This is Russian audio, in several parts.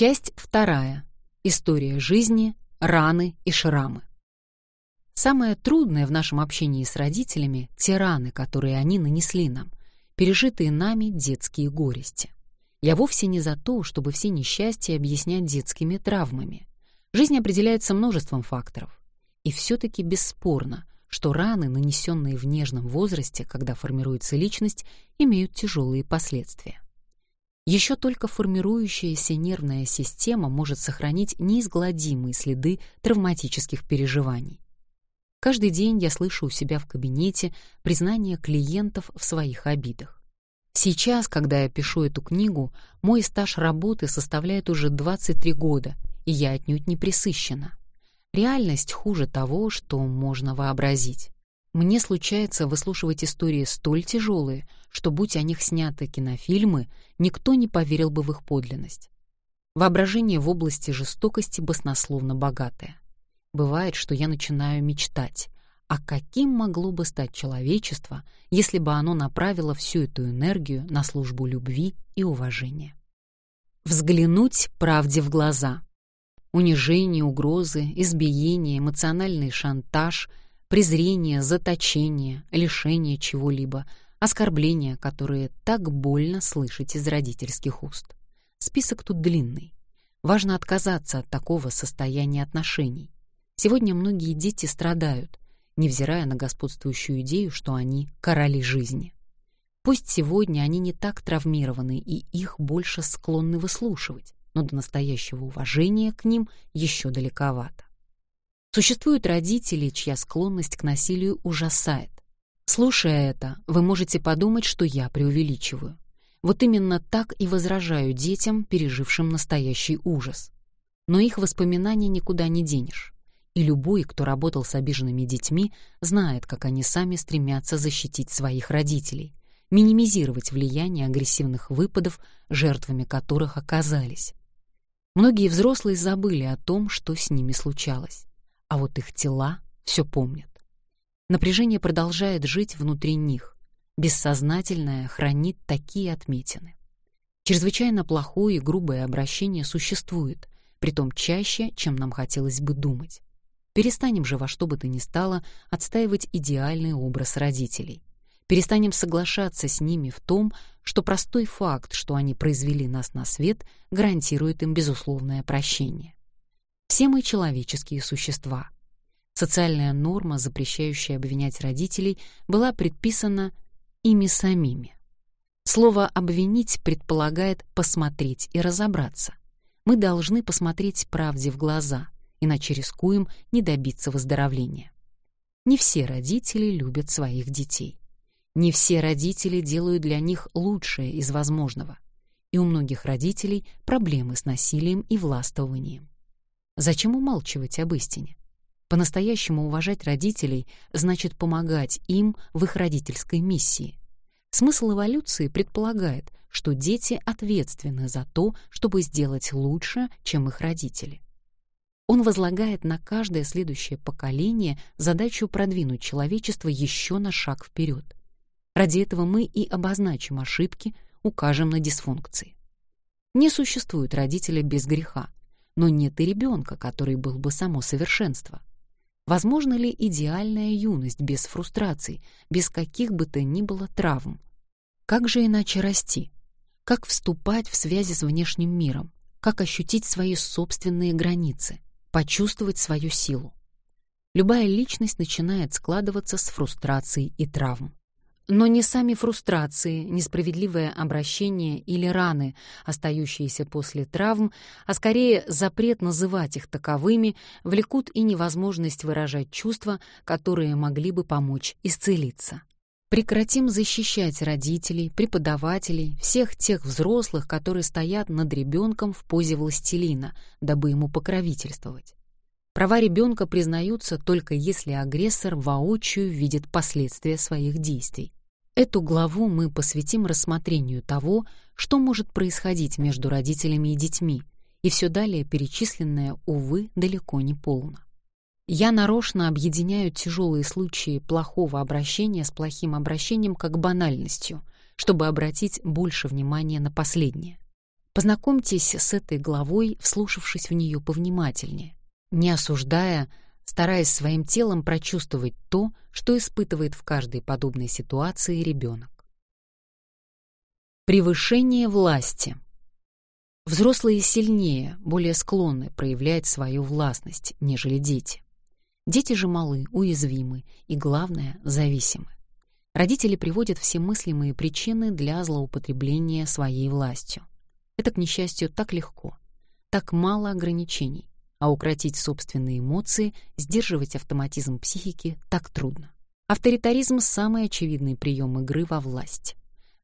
Часть вторая. История жизни, раны и шрамы. Самое трудное в нашем общении с родителями — те раны, которые они нанесли нам, пережитые нами детские горести. Я вовсе не за то, чтобы все несчастья объяснять детскими травмами. Жизнь определяется множеством факторов. И все-таки бесспорно, что раны, нанесенные в нежном возрасте, когда формируется личность, имеют тяжелые последствия. Еще только формирующаяся нервная система может сохранить неизгладимые следы травматических переживаний. Каждый день я слышу у себя в кабинете признания клиентов в своих обидах. Сейчас, когда я пишу эту книгу, мой стаж работы составляет уже 23 года, и я отнюдь не присыщена. Реальность хуже того, что можно вообразить. Мне случается выслушивать истории столь тяжелые, что, будь о них сняты кинофильмы, никто не поверил бы в их подлинность. Воображение в области жестокости баснословно богатое. Бывает, что я начинаю мечтать, а каким могло бы стать человечество, если бы оно направило всю эту энергию на службу любви и уважения. Взглянуть правде в глаза. Унижение, угрозы, избиение, эмоциональный шантаж, презрение, заточение, лишение чего-либо, оскорбления, которые так больно слышать из родительских уст. Список тут длинный. Важно отказаться от такого состояния отношений. Сегодня многие дети страдают, невзирая на господствующую идею, что они короли жизни. Пусть сегодня они не так травмированы и их больше склонны выслушивать, но до настоящего уважения к ним еще далековато. Существуют родители, чья склонность к насилию ужасает. Слушая это, вы можете подумать, что я преувеличиваю. Вот именно так и возражаю детям, пережившим настоящий ужас. Но их воспоминания никуда не денешь и любой, кто работал с обиженными детьми, знает, как они сами стремятся защитить своих родителей, минимизировать влияние агрессивных выпадов, жертвами которых оказались. Многие взрослые забыли о том, что с ними случалось, а вот их тела все помнят. Напряжение продолжает жить внутри них, бессознательное хранит такие отметины. Чрезвычайно плохое и грубое обращение существует, притом чаще, чем нам хотелось бы думать. Перестанем же во что бы то ни стало отстаивать идеальный образ родителей. Перестанем соглашаться с ними в том, что простой факт, что они произвели нас на свет, гарантирует им безусловное прощение. Все мы человеческие существа. Социальная норма, запрещающая обвинять родителей, была предписана ими самими. Слово «обвинить» предполагает посмотреть и разобраться. Мы должны посмотреть правде в глаза — иначе рискуем не добиться выздоровления. Не все родители любят своих детей. Не все родители делают для них лучшее из возможного. И у многих родителей проблемы с насилием и властвованием. Зачем умалчивать об истине? По-настоящему уважать родителей значит помогать им в их родительской миссии. Смысл эволюции предполагает, что дети ответственны за то, чтобы сделать лучше, чем их родители. Он возлагает на каждое следующее поколение задачу продвинуть человечество еще на шаг вперед. Ради этого мы и обозначим ошибки, укажем на дисфункции. Не существует родителя без греха, но нет и ребенка, который был бы само совершенство. Возможно ли идеальная юность без фрустраций, без каких бы то ни было травм? Как же иначе расти? Как вступать в связи с внешним миром? Как ощутить свои собственные границы? почувствовать свою силу. Любая личность начинает складываться с фрустрацией и травм. Но не сами фрустрации, несправедливое обращение или раны, остающиеся после травм, а скорее запрет называть их таковыми, влекут и невозможность выражать чувства, которые могли бы помочь исцелиться. Прекратим защищать родителей, преподавателей, всех тех взрослых, которые стоят над ребенком в позе властелина, дабы ему покровительствовать. Права ребенка признаются только если агрессор воочию видит последствия своих действий. Эту главу мы посвятим рассмотрению того, что может происходить между родителями и детьми, и все далее перечисленное, увы, далеко не полно. Я нарочно объединяю тяжелые случаи плохого обращения с плохим обращением как банальностью, чтобы обратить больше внимания на последнее. Познакомьтесь с этой главой, вслушавшись в нее повнимательнее, не осуждая, стараясь своим телом прочувствовать то, что испытывает в каждой подобной ситуации ребенок. Превышение власти. Взрослые сильнее, более склонны проявлять свою властность, нежели дети. Дети же малы, уязвимы и, главное, зависимы. Родители приводят все мыслимые причины для злоупотребления своей властью. Это, к несчастью, так легко, так мало ограничений, а укротить собственные эмоции, сдерживать автоматизм психики так трудно. Авторитаризм — самый очевидный прием игры во власть.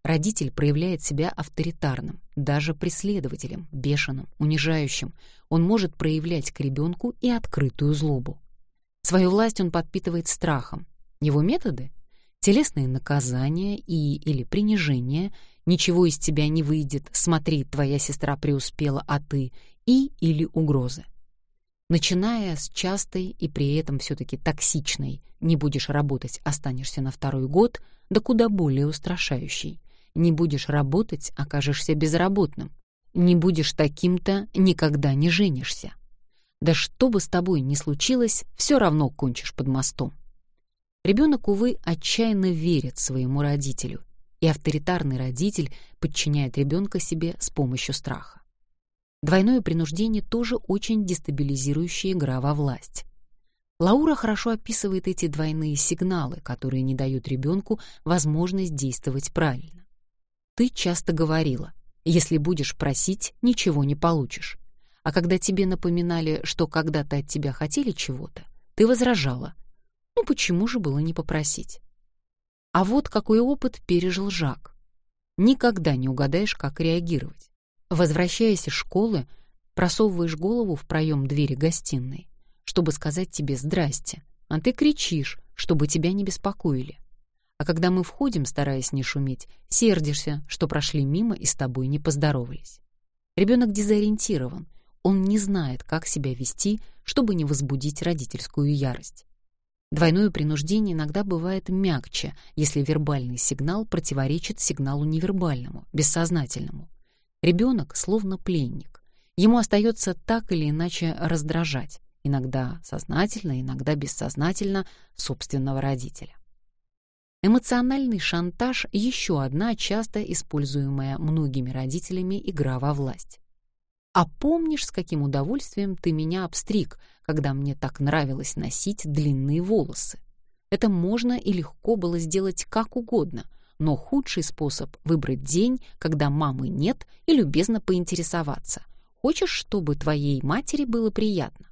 Родитель проявляет себя авторитарным, даже преследователем, бешеным, унижающим. Он может проявлять к ребенку и открытую злобу. Свою власть он подпитывает страхом. Его методы — телесные наказания и или принижение, ничего из тебя не выйдет, смотри, твоя сестра преуспела, а ты, и или угрозы. Начиная с частой и при этом все-таки токсичной «не будешь работать, останешься на второй год», да куда более устрашающей «не будешь работать, окажешься безработным», «не будешь таким-то, никогда не женишься». Да что бы с тобой ни случилось, все равно кончишь под мостом. Ребенок, увы, отчаянно верит своему родителю, и авторитарный родитель подчиняет ребенка себе с помощью страха. Двойное принуждение тоже очень дестабилизирующая игра во власть. Лаура хорошо описывает эти двойные сигналы, которые не дают ребенку возможность действовать правильно. Ты часто говорила, если будешь просить, ничего не получишь. А когда тебе напоминали, что когда-то от тебя хотели чего-то, ты возражала. Ну почему же было не попросить? А вот какой опыт пережил Жак. Никогда не угадаешь, как реагировать. Возвращаясь из школы, просовываешь голову в проем двери гостиной, чтобы сказать тебе «здрасте», а ты кричишь, чтобы тебя не беспокоили. А когда мы входим, стараясь не шуметь, сердишься, что прошли мимо и с тобой не поздоровались. Ребенок дезориентирован, он не знает, как себя вести, чтобы не возбудить родительскую ярость. Двойное принуждение иногда бывает мягче, если вербальный сигнал противоречит сигналу невербальному, бессознательному. Ребенок словно пленник. Ему остается так или иначе раздражать, иногда сознательно, иногда бессознательно, собственного родителя. Эмоциональный шантаж — еще одна часто используемая многими родителями игра во власть. «А помнишь, с каким удовольствием ты меня обстриг, когда мне так нравилось носить длинные волосы?» Это можно и легко было сделать как угодно — но худший способ — выбрать день, когда мамы нет, и любезно поинтересоваться. Хочешь, чтобы твоей матери было приятно?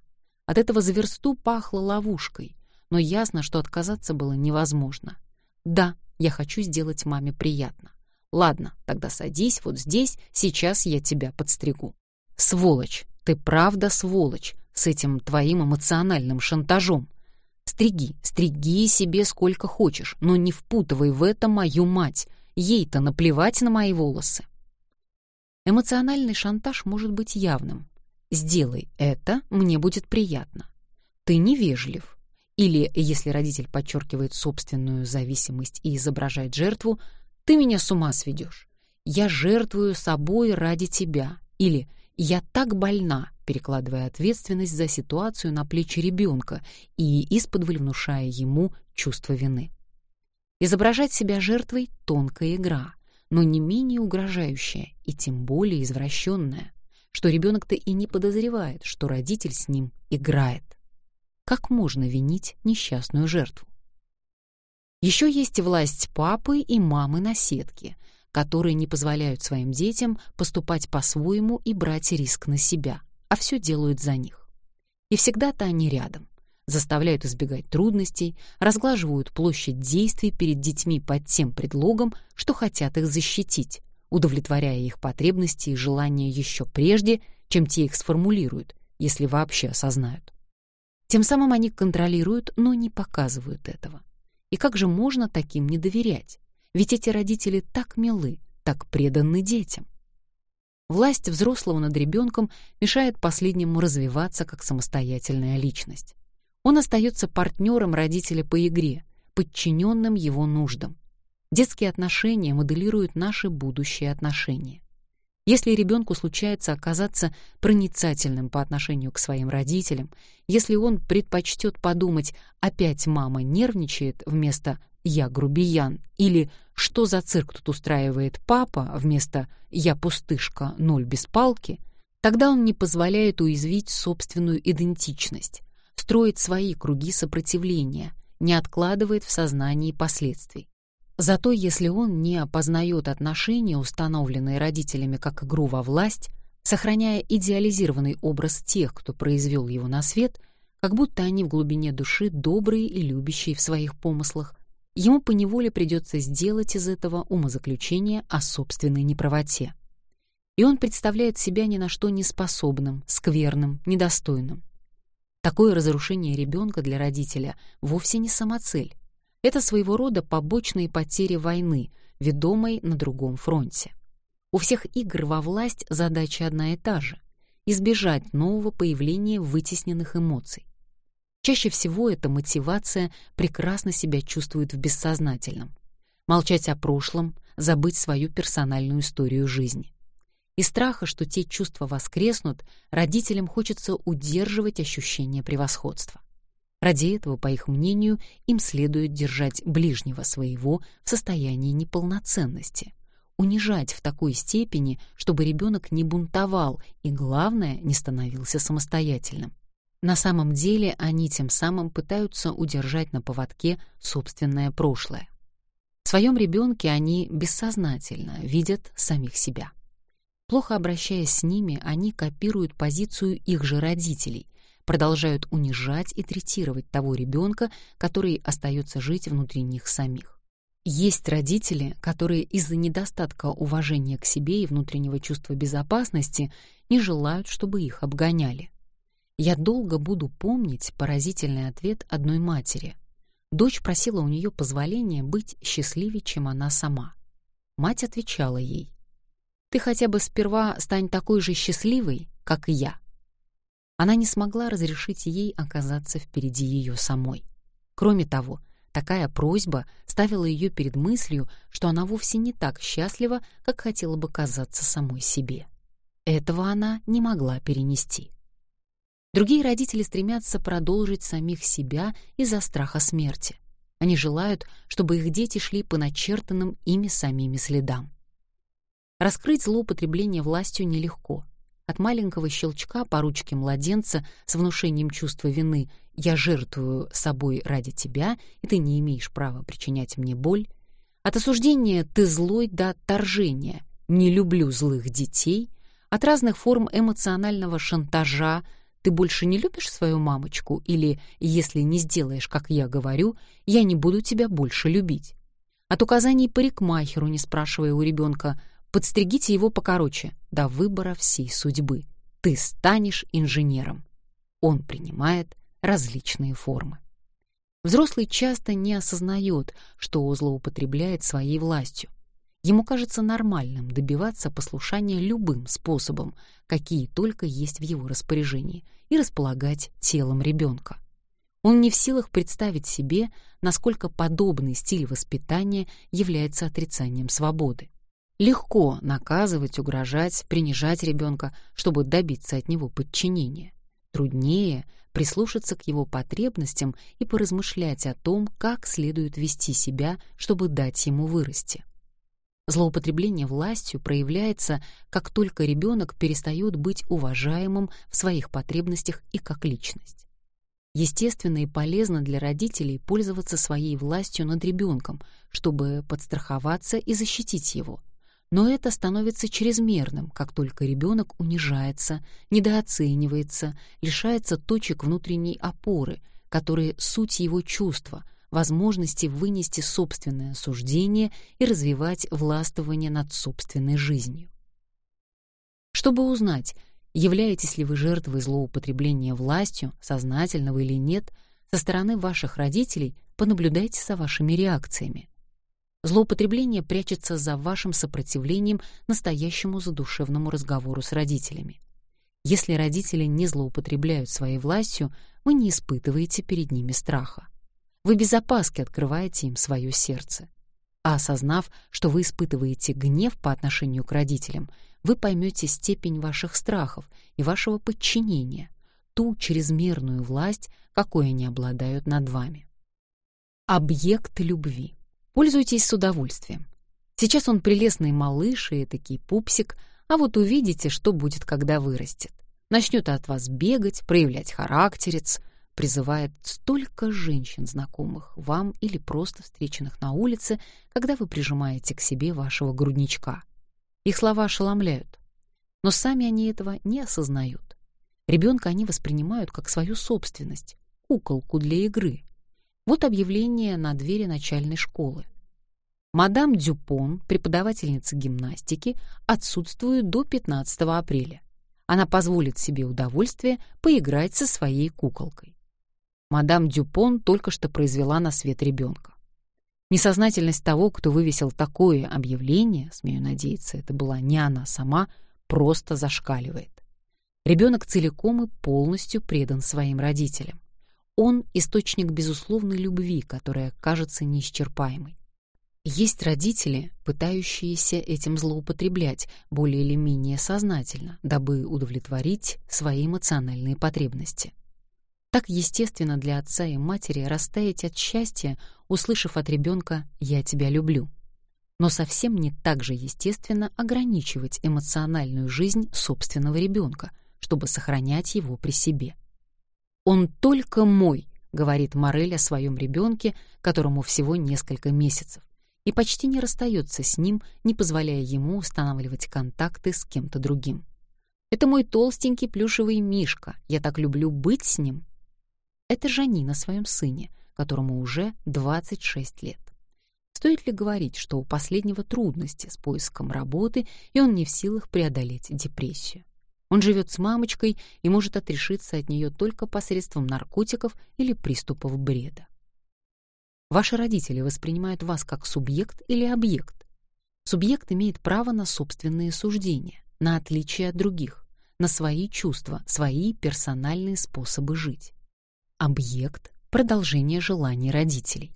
От этого за версту пахло ловушкой, но ясно, что отказаться было невозможно. Да, я хочу сделать маме приятно. Ладно, тогда садись вот здесь, сейчас я тебя подстригу. Сволочь, ты правда сволочь с этим твоим эмоциональным шантажом. Стриги, стриги себе сколько хочешь, но не впутывай в это мою мать. Ей-то наплевать на мои волосы. Эмоциональный шантаж может быть явным. «Сделай это, мне будет приятно». «Ты невежлив». Или, если родитель подчеркивает собственную зависимость и изображает жертву, «Ты меня с ума сведешь». «Я жертвую собой ради тебя». Или «Я так больна, перекладывая ответственность за ситуацию на плечи ребенка и исподволь внушая ему чувство вины. Изображать себя жертвой — тонкая игра, но не менее угрожающая и тем более извращенная, что ребенок-то и не подозревает, что родитель с ним играет. Как можно винить несчастную жертву? Еще есть власть папы и мамы на сетке, которые не позволяют своим детям поступать по-своему и брать риск на себя — а все делают за них. И всегда-то они рядом, заставляют избегать трудностей, разглаживают площадь действий перед детьми под тем предлогом, что хотят их защитить, удовлетворяя их потребности и желания еще прежде, чем те их сформулируют, если вообще осознают. Тем самым они контролируют, но не показывают этого. И как же можно таким не доверять? Ведь эти родители так милы, так преданы детям. Власть взрослого над ребенком мешает последнему развиваться как самостоятельная личность. Он остается партнером родителя по игре, подчиненным его нуждам. Детские отношения моделируют наши будущие отношения. Если ребенку случается оказаться проницательным по отношению к своим родителям, если он предпочтет подумать «опять мама нервничает» вместо «я грубиян» или «что за цирк тут устраивает папа» вместо «я пустышка, ноль без палки», тогда он не позволяет уязвить собственную идентичность, строит свои круги сопротивления, не откладывает в сознании последствий. Зато если он не опознает отношения, установленные родителями как игру во власть, сохраняя идеализированный образ тех, кто произвел его на свет, как будто они в глубине души добрые и любящие в своих помыслах, ему поневоле придется сделать из этого умозаключение о собственной неправоте. И он представляет себя ни на что не способным, скверным, недостойным. Такое разрушение ребенка для родителя вовсе не самоцель. Это своего рода побочные потери войны, ведомой на другом фронте. У всех игр во власть задача одна и та же — избежать нового появления вытесненных эмоций. Чаще всего эта мотивация прекрасно себя чувствует в бессознательном. Молчать о прошлом, забыть свою персональную историю жизни. Из страха, что те чувства воскреснут, родителям хочется удерживать ощущение превосходства. Ради этого, по их мнению, им следует держать ближнего своего в состоянии неполноценности, унижать в такой степени, чтобы ребенок не бунтовал и, главное, не становился самостоятельным. На самом деле они тем самым пытаются удержать на поводке собственное прошлое. В своем ребенке они бессознательно видят самих себя. Плохо обращаясь с ними, они копируют позицию их же родителей, продолжают унижать и третировать того ребенка, который остается жить внутри них самих. Есть родители, которые из-за недостатка уважения к себе и внутреннего чувства безопасности не желают, чтобы их обгоняли. Я долго буду помнить поразительный ответ одной матери. Дочь просила у нее позволения быть счастливее, чем она сама. Мать отвечала ей, «Ты хотя бы сперва стань такой же счастливой, как и я». Она не смогла разрешить ей оказаться впереди ее самой. Кроме того, такая просьба ставила ее перед мыслью, что она вовсе не так счастлива, как хотела бы казаться самой себе. Этого она не могла перенести. Другие родители стремятся продолжить самих себя из-за страха смерти. Они желают, чтобы их дети шли по начертанным ими самими следам. Раскрыть злоупотребление властью нелегко. От маленького щелчка по ручке младенца с внушением чувства вины «я жертвую собой ради тебя, и ты не имеешь права причинять мне боль», от осуждения «ты злой» до отторжения «не люблю злых детей», от разных форм эмоционального шантажа «ты больше не любишь свою мамочку» или «если не сделаешь, как я говорю, я не буду тебя больше любить», от указаний парикмахеру, не спрашивая у ребенка Подстригите его покороче, до выбора всей судьбы. Ты станешь инженером. Он принимает различные формы. Взрослый часто не осознает, что злоупотребляет своей властью. Ему кажется нормальным добиваться послушания любым способом, какие только есть в его распоряжении, и располагать телом ребенка. Он не в силах представить себе, насколько подобный стиль воспитания является отрицанием свободы. Легко наказывать, угрожать, принижать ребенка, чтобы добиться от него подчинения. Труднее прислушаться к его потребностям и поразмышлять о том, как следует вести себя, чтобы дать ему вырасти. Злоупотребление властью проявляется, как только ребенок перестает быть уважаемым в своих потребностях и как личность. Естественно и полезно для родителей пользоваться своей властью над ребенком, чтобы подстраховаться и защитить его – но это становится чрезмерным, как только ребенок унижается, недооценивается, лишается точек внутренней опоры, которые суть его чувства, возможности вынести собственное суждение и развивать властвование над собственной жизнью. Чтобы узнать, являетесь ли вы жертвой злоупотребления властью, сознательного или нет, со стороны ваших родителей понаблюдайте за вашими реакциями. Злоупотребление прячется за вашим сопротивлением настоящему задушевному разговору с родителями. Если родители не злоупотребляют своей властью, вы не испытываете перед ними страха. Вы без опаски открываете им свое сердце. А осознав, что вы испытываете гнев по отношению к родителям, вы поймете степень ваших страхов и вашего подчинения, ту чрезмерную власть, какой они обладают над вами. Объект любви. Пользуйтесь с удовольствием. Сейчас он прелестный малыш и такой пупсик, а вот увидите, что будет, когда вырастет. Начнет от вас бегать, проявлять характерец, призывает столько женщин, знакомых вам или просто встреченных на улице, когда вы прижимаете к себе вашего грудничка. Их слова ошеломляют, но сами они этого не осознают. Ребенка они воспринимают как свою собственность, куколку для игры. Вот объявление на двери начальной школы. Мадам Дюпон, преподавательница гимнастики, отсутствует до 15 апреля. Она позволит себе удовольствие поиграть со своей куколкой. Мадам Дюпон только что произвела на свет ребенка. Несознательность того, кто вывесил такое объявление, смею надеяться, это была не она сама, просто зашкаливает. Ребенок целиком и полностью предан своим родителям. Он — источник безусловной любви, которая кажется неисчерпаемой. Есть родители, пытающиеся этим злоупотреблять более или менее сознательно, дабы удовлетворить свои эмоциональные потребности. Так естественно для отца и матери растаять от счастья, услышав от ребенка «я тебя люблю». Но совсем не так же естественно ограничивать эмоциональную жизнь собственного ребенка, чтобы сохранять его при себе. «Он только мой», — говорит Морель о своем ребенке, которому всего несколько месяцев и почти не расстается с ним, не позволяя ему устанавливать контакты с кем-то другим. «Это мой толстенький плюшевый мишка, я так люблю быть с ним». Это Жани на своем сыне, которому уже 26 лет. Стоит ли говорить, что у последнего трудности с поиском работы, и он не в силах преодолеть депрессию? Он живет с мамочкой и может отрешиться от нее только посредством наркотиков или приступов бреда. Ваши родители воспринимают вас как субъект или объект. Субъект имеет право на собственные суждения, на отличие от других, на свои чувства, свои персональные способы жить. Объект — продолжение желаний родителей.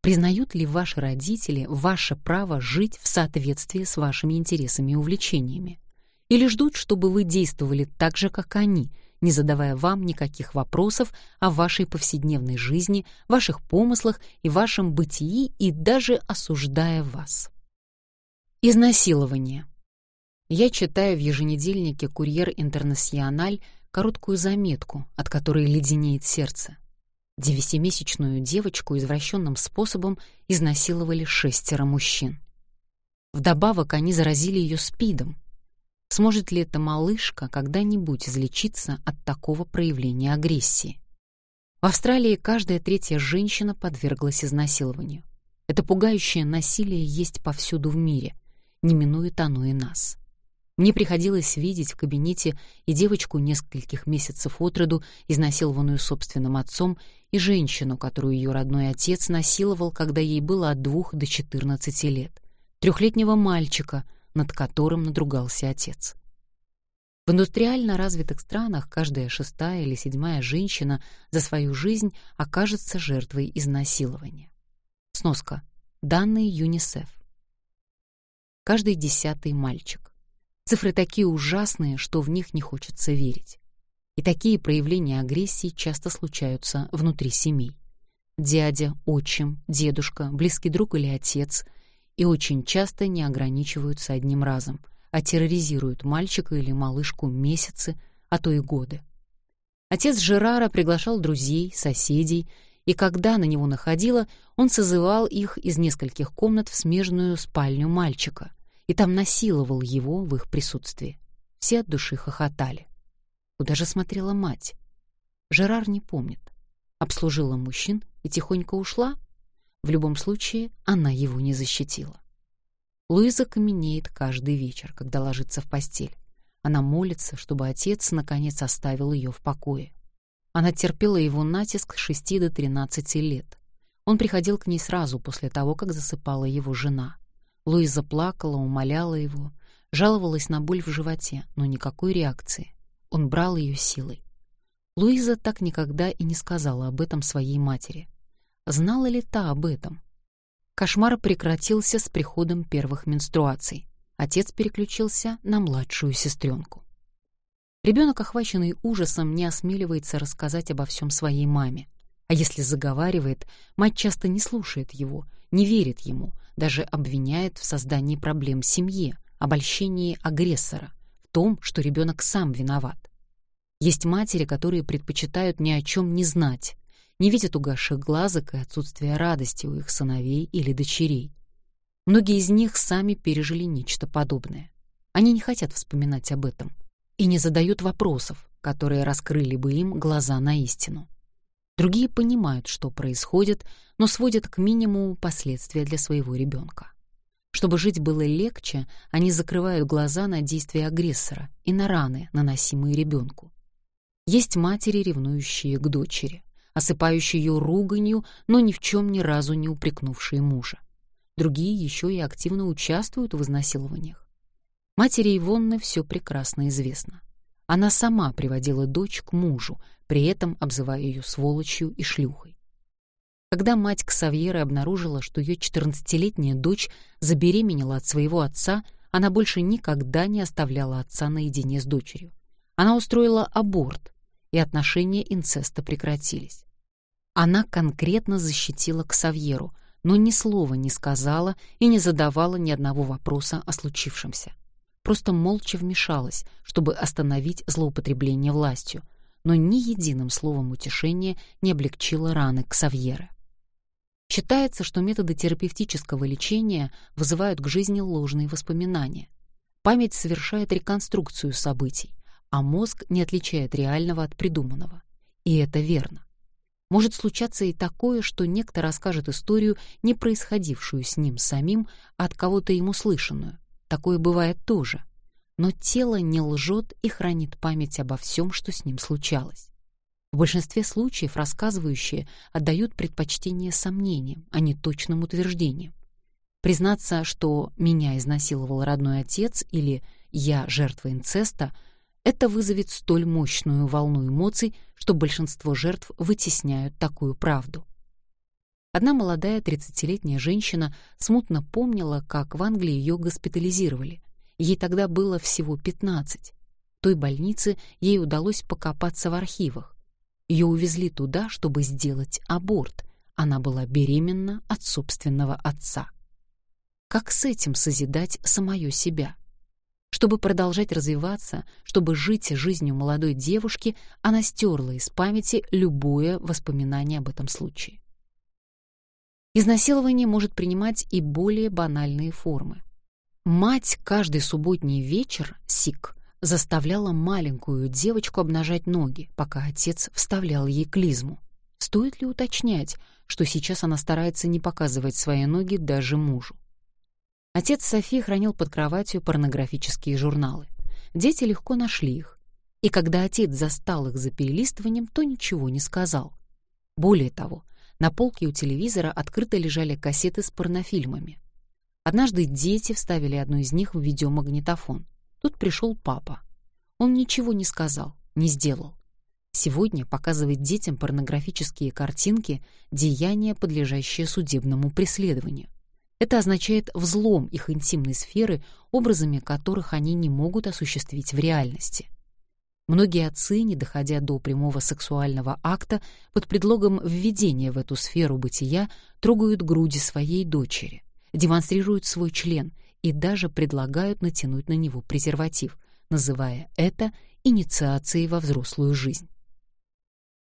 Признают ли ваши родители ваше право жить в соответствии с вашими интересами и увлечениями? Или ждут, чтобы вы действовали так же, как они — не задавая вам никаких вопросов о вашей повседневной жизни, ваших помыслах и вашем бытии и даже осуждая вас. Изнасилование. Я читаю в еженедельнике «Курьер Интернациональ» короткую заметку, от которой леденеет сердце. Девятимесячную девочку извращенным способом изнасиловали шестеро мужчин. Вдобавок они заразили ее СПИДом, Сможет ли эта малышка когда-нибудь излечиться от такого проявления агрессии? В Австралии каждая третья женщина подверглась изнасилованию. Это пугающее насилие есть повсюду в мире, не минует оно и нас. Мне приходилось видеть в кабинете и девочку нескольких месяцев от роду, изнасилованную собственным отцом, и женщину, которую ее родной отец насиловал, когда ей было от двух до четырнадцати лет, трехлетнего мальчика — над которым надругался отец. В индустриально развитых странах каждая шестая или седьмая женщина за свою жизнь окажется жертвой изнасилования. Сноска. Данные ЮНИСЕФ. Каждый десятый мальчик. Цифры такие ужасные, что в них не хочется верить. И такие проявления агрессии часто случаются внутри семей. Дядя, отчим, дедушка, близкий друг или отец и очень часто не ограничиваются одним разом, а терроризируют мальчика или малышку месяцы, а то и годы. Отец Жерара приглашал друзей, соседей, и когда на него находило, он созывал их из нескольких комнат в смежную спальню мальчика и там насиловал его в их присутствии. Все от души хохотали. Куда же смотрела мать? Жерар не помнит. Обслужила мужчин и тихонько ушла? В любом случае, она его не защитила. Луиза каменеет каждый вечер, когда ложится в постель. Она молится, чтобы отец наконец оставил ее в покое. Она терпела его натиск с 6 до 13 лет. Он приходил к ней сразу после того, как засыпала его жена. Луиза плакала, умоляла его, жаловалась на боль в животе, но никакой реакции. Он брал ее силой. Луиза так никогда и не сказала об этом своей матери. Знала ли та об этом? Кошмар прекратился с приходом первых менструаций. Отец переключился на младшую сестренку. Ребенок, охваченный ужасом, не осмеливается рассказать обо всем своей маме. А если заговаривает, мать часто не слушает его, не верит ему, даже обвиняет в создании проблем семье, обольщении агрессора, в том, что ребенок сам виноват. Есть матери, которые предпочитают ни о чем не знать, не видят угасших глазок и отсутствия радости у их сыновей или дочерей. Многие из них сами пережили нечто подобное. Они не хотят вспоминать об этом и не задают вопросов, которые раскрыли бы им глаза на истину. Другие понимают, что происходит, но сводят к минимуму последствия для своего ребенка. Чтобы жить было легче, они закрывают глаза на действия агрессора и на раны, наносимые ребенку. Есть матери, ревнующие к дочери осыпающие ее руганью, но ни в чем ни разу не упрекнувшие мужа. Другие еще и активно участвуют в изнасилованиях. Матери Ивонны все прекрасно известно. Она сама приводила дочь к мужу, при этом обзывая ее сволочью и шлюхой. Когда мать Ксавьеры обнаружила, что ее 14-летняя дочь забеременела от своего отца, она больше никогда не оставляла отца наедине с дочерью. Она устроила аборт, и отношения инцеста прекратились. Она конкретно защитила Ксавьеру, но ни слова не сказала и не задавала ни одного вопроса о случившемся. Просто молча вмешалась, чтобы остановить злоупотребление властью, но ни единым словом утешения не облегчила раны Ксавьеры. Считается, что методы терапевтического лечения вызывают к жизни ложные воспоминания. Память совершает реконструкцию событий, а мозг не отличает реального от придуманного. И это верно. Может случаться и такое, что некто расскажет историю, не происходившую с ним самим, а от кого-то ему слышанную. Такое бывает тоже. Но тело не лжет и хранит память обо всем, что с ним случалось. В большинстве случаев рассказывающие отдают предпочтение сомнениям, а не точным утверждениям. Признаться, что меня изнасиловал родной отец или я жертва инцеста — это вызовет столь мощную волну эмоций, что большинство жертв вытесняют такую правду. Одна молодая 30-летняя женщина смутно помнила, как в Англии ее госпитализировали. Ей тогда было всего 15. В той больнице ей удалось покопаться в архивах. Ее увезли туда, чтобы сделать аборт. Она была беременна от собственного отца. Как с этим созидать самое себя? Чтобы продолжать развиваться, чтобы жить жизнью молодой девушки, она стерла из памяти любое воспоминание об этом случае. Изнасилование может принимать и более банальные формы. Мать каждый субботний вечер, Сик, заставляла маленькую девочку обнажать ноги, пока отец вставлял ей клизму. Стоит ли уточнять, что сейчас она старается не показывать свои ноги даже мужу? Отец Софи хранил под кроватью порнографические журналы. Дети легко нашли их. И когда отец застал их за перелистыванием, то ничего не сказал. Более того, на полке у телевизора открыто лежали кассеты с порнофильмами. Однажды дети вставили одну из них в видеомагнитофон. Тут пришел папа. Он ничего не сказал, не сделал. Сегодня показывать детям порнографические картинки — деяние, подлежащее судебному преследованию. Это означает взлом их интимной сферы, образами которых они не могут осуществить в реальности. Многие отцы, не доходя до прямого сексуального акта, под предлогом введения в эту сферу бытия трогают груди своей дочери, демонстрируют свой член и даже предлагают натянуть на него презерватив, называя это инициацией во взрослую жизнь.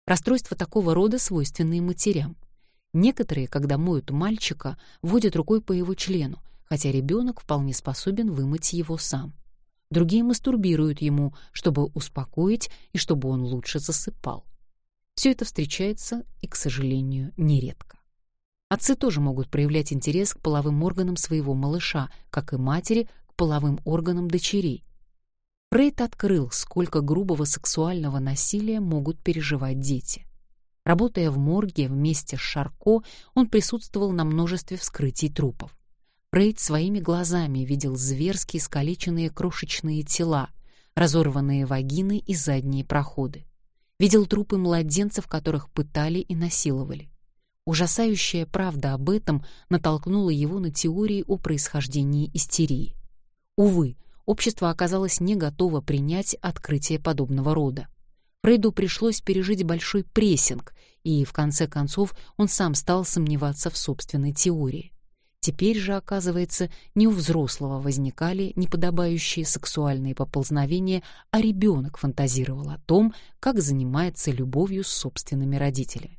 Расстройства такого рода свойственны матерям — Некоторые, когда моют мальчика, водят рукой по его члену, хотя ребенок вполне способен вымыть его сам. Другие мастурбируют ему, чтобы успокоить и чтобы он лучше засыпал. Все это встречается и, к сожалению, нередко. Отцы тоже могут проявлять интерес к половым органам своего малыша, как и матери к половым органам дочерей. Фрейд открыл, сколько грубого сексуального насилия могут переживать дети. Работая в морге вместе с Шарко, он присутствовал на множестве вскрытий трупов. Фрейд своими глазами видел зверски искалеченные крошечные тела, разорванные вагины и задние проходы. Видел трупы младенцев, которых пытали и насиловали. Ужасающая правда об этом натолкнула его на теории о происхождении истерии. Увы, общество оказалось не готово принять открытие подобного рода. Фрейду пришлось пережить большой прессинг, и в конце концов он сам стал сомневаться в собственной теории. Теперь же, оказывается, не у взрослого возникали неподобающие сексуальные поползновения, а ребенок фантазировал о том, как занимается любовью с собственными родителями.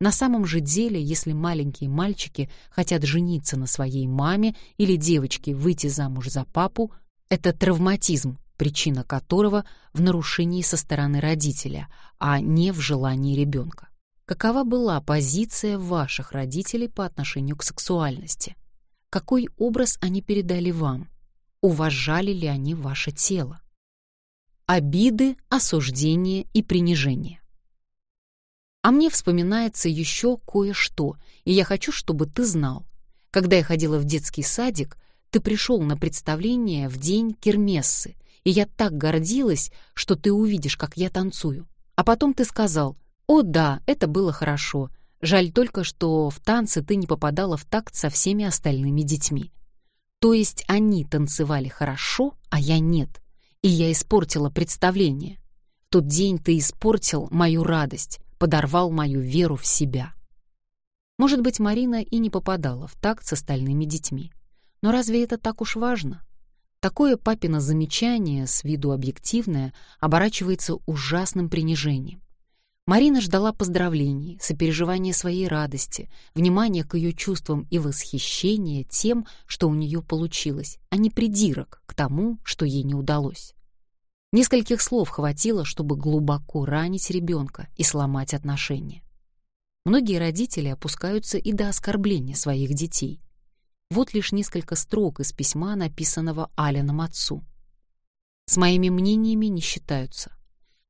На самом же деле, если маленькие мальчики хотят жениться на своей маме или девочки выйти замуж за папу, это травматизм, причина которого в нарушении со стороны родителя, а не в желании ребенка. Какова была позиция ваших родителей по отношению к сексуальности? Какой образ они передали вам? Уважали ли они ваше тело? Обиды, осуждение и принижение. А мне вспоминается еще кое-что, и я хочу, чтобы ты знал. Когда я ходила в детский садик, ты пришел на представление в день Кермессы, и я так гордилась, что ты увидишь, как я танцую. А потом ты сказал — о да, это было хорошо. Жаль только, что в танцы ты не попадала в такт со всеми остальными детьми. То есть они танцевали хорошо, а я нет. И я испортила представление. В тот день ты испортил мою радость, подорвал мою веру в себя. Может быть, Марина и не попадала в такт с остальными детьми. Но разве это так уж важно? Такое папино замечание, с виду объективное, оборачивается ужасным принижением. Марина ждала поздравлений, сопереживания своей радости, внимания к ее чувствам и восхищения тем, что у нее получилось, а не придирок к тому, что ей не удалось. Нескольких слов хватило, чтобы глубоко ранить ребенка и сломать отношения. Многие родители опускаются и до оскорбления своих детей. Вот лишь несколько строк из письма, написанного Алином отцу. «С моими мнениями не считаются.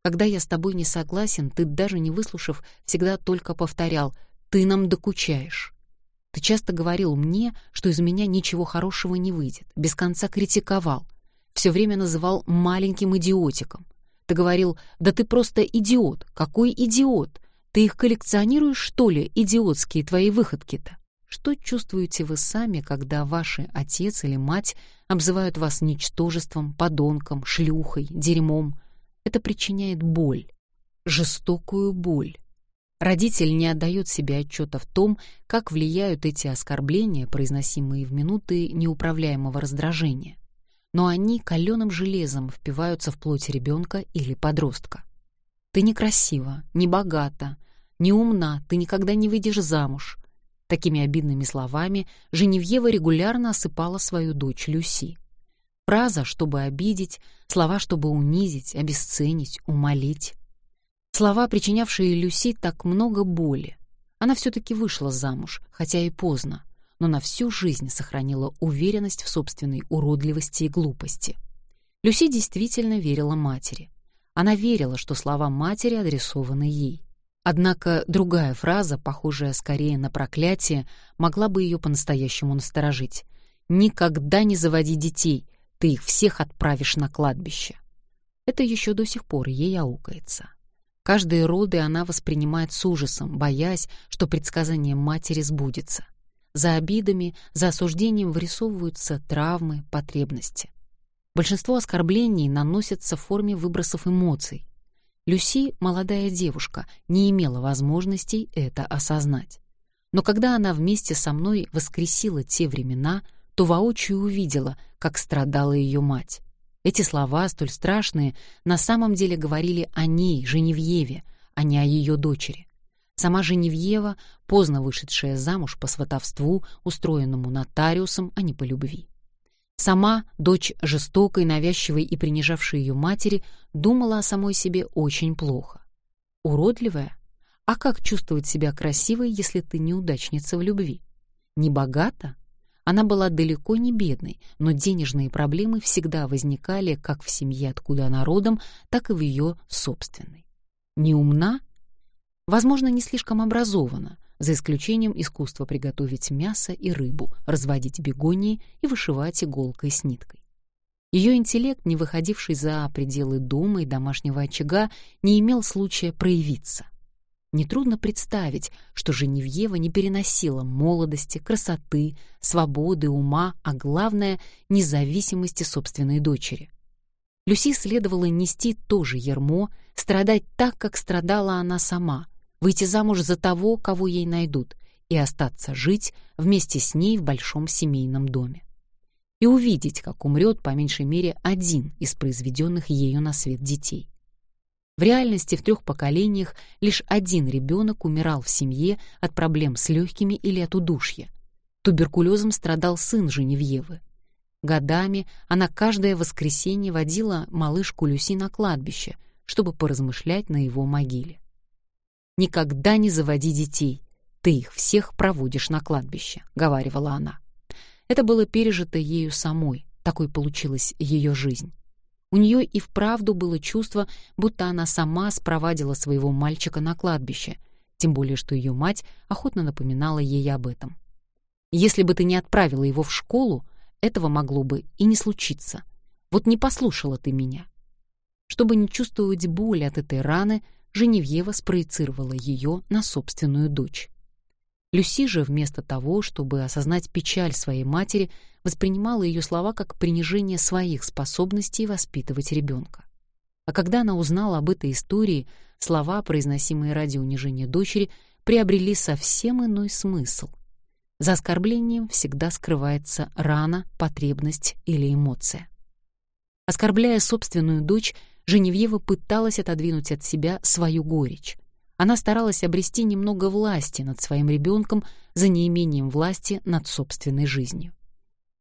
Когда я с тобой не согласен, ты, даже не выслушав, всегда только повторял «ты нам докучаешь». Ты часто говорил мне, что из меня ничего хорошего не выйдет, без конца критиковал, все время называл маленьким идиотиком. Ты говорил «да ты просто идиот, какой идиот? Ты их коллекционируешь, что ли, идиотские твои выходки-то?» Что чувствуете вы сами, когда ваши отец или мать обзывают вас ничтожеством, подонком, шлюхой, дерьмом, это причиняет боль, жестокую боль. Родитель не отдает себе отчета в том, как влияют эти оскорбления, произносимые в минуты неуправляемого раздражения. Но они каленым железом впиваются в плоть ребенка или подростка. Ты некрасива, не богата, не умна, ты никогда не выйдешь замуж. Такими обидными словами Женевьева регулярно осыпала свою дочь Люси. Фраза, чтобы обидеть, слова, чтобы унизить, обесценить, умолить. Слова, причинявшие Люси так много боли. Она все-таки вышла замуж, хотя и поздно, но на всю жизнь сохранила уверенность в собственной уродливости и глупости. Люси действительно верила матери. Она верила, что слова матери адресованы ей. Однако другая фраза, похожая скорее на проклятие, могла бы ее по-настоящему насторожить. «Никогда не заводи детей, ты их всех отправишь на кладбище. Это еще до сих пор ей аукается. Каждые роды она воспринимает с ужасом, боясь, что предсказание матери сбудется. За обидами, за осуждением вырисовываются травмы, потребности. Большинство оскорблений наносятся в форме выбросов эмоций. Люси, молодая девушка, не имела возможностей это осознать. Но когда она вместе со мной воскресила те времена — то воочию увидела, как страдала ее мать. Эти слова, столь страшные, на самом деле говорили о ней, Женевьеве, а не о ее дочери. Сама Женевьева, поздно вышедшая замуж по сватовству, устроенному нотариусом, а не по любви. Сама, дочь жестокой, навязчивой и принижавшей ее матери, думала о самой себе очень плохо. Уродливая? А как чувствовать себя красивой, если ты неудачница в любви? Не богата? Она была далеко не бедной, но денежные проблемы всегда возникали как в семье, откуда она родом, так и в ее собственной. Не умна? Возможно, не слишком образована, за исключением искусства приготовить мясо и рыбу, разводить бегонии и вышивать иголкой с ниткой. Ее интеллект, не выходивший за пределы дома и домашнего очага, не имел случая проявиться. Нетрудно представить, что Женевьева не переносила молодости, красоты, свободы, ума, а главное — независимости собственной дочери. Люси следовало нести то же ермо, страдать так, как страдала она сама, выйти замуж за того, кого ей найдут, и остаться жить вместе с ней в большом семейном доме. И увидеть, как умрет по меньшей мере один из произведенных ею на свет детей. В реальности в трех поколениях лишь один ребенок умирал в семье от проблем с легкими или от удушья. Туберкулезом страдал сын Женевьевы. Годами она каждое воскресенье водила малышку Люси на кладбище, чтобы поразмышлять на его могиле. «Никогда не заводи детей, ты их всех проводишь на кладбище», — говаривала она. Это было пережито ею самой, такой получилась ее жизнь. У нее и вправду было чувство, будто она сама спровадила своего мальчика на кладбище, тем более что ее мать охотно напоминала ей об этом. «Если бы ты не отправила его в школу, этого могло бы и не случиться. Вот не послушала ты меня. Чтобы не чувствовать боли от этой раны, Женевьева спроецировала ее на собственную дочь. Люси же вместо того, чтобы осознать печаль своей матери, воспринимала ее слова как принижение своих способностей воспитывать ребенка. А когда она узнала об этой истории, слова, произносимые ради унижения дочери, приобрели совсем иной смысл. За оскорблением всегда скрывается рана, потребность или эмоция. Оскорбляя собственную дочь, Женевьева пыталась отодвинуть от себя свою горечь. Она старалась обрести немного власти над своим ребенком за неимением власти над собственной жизнью.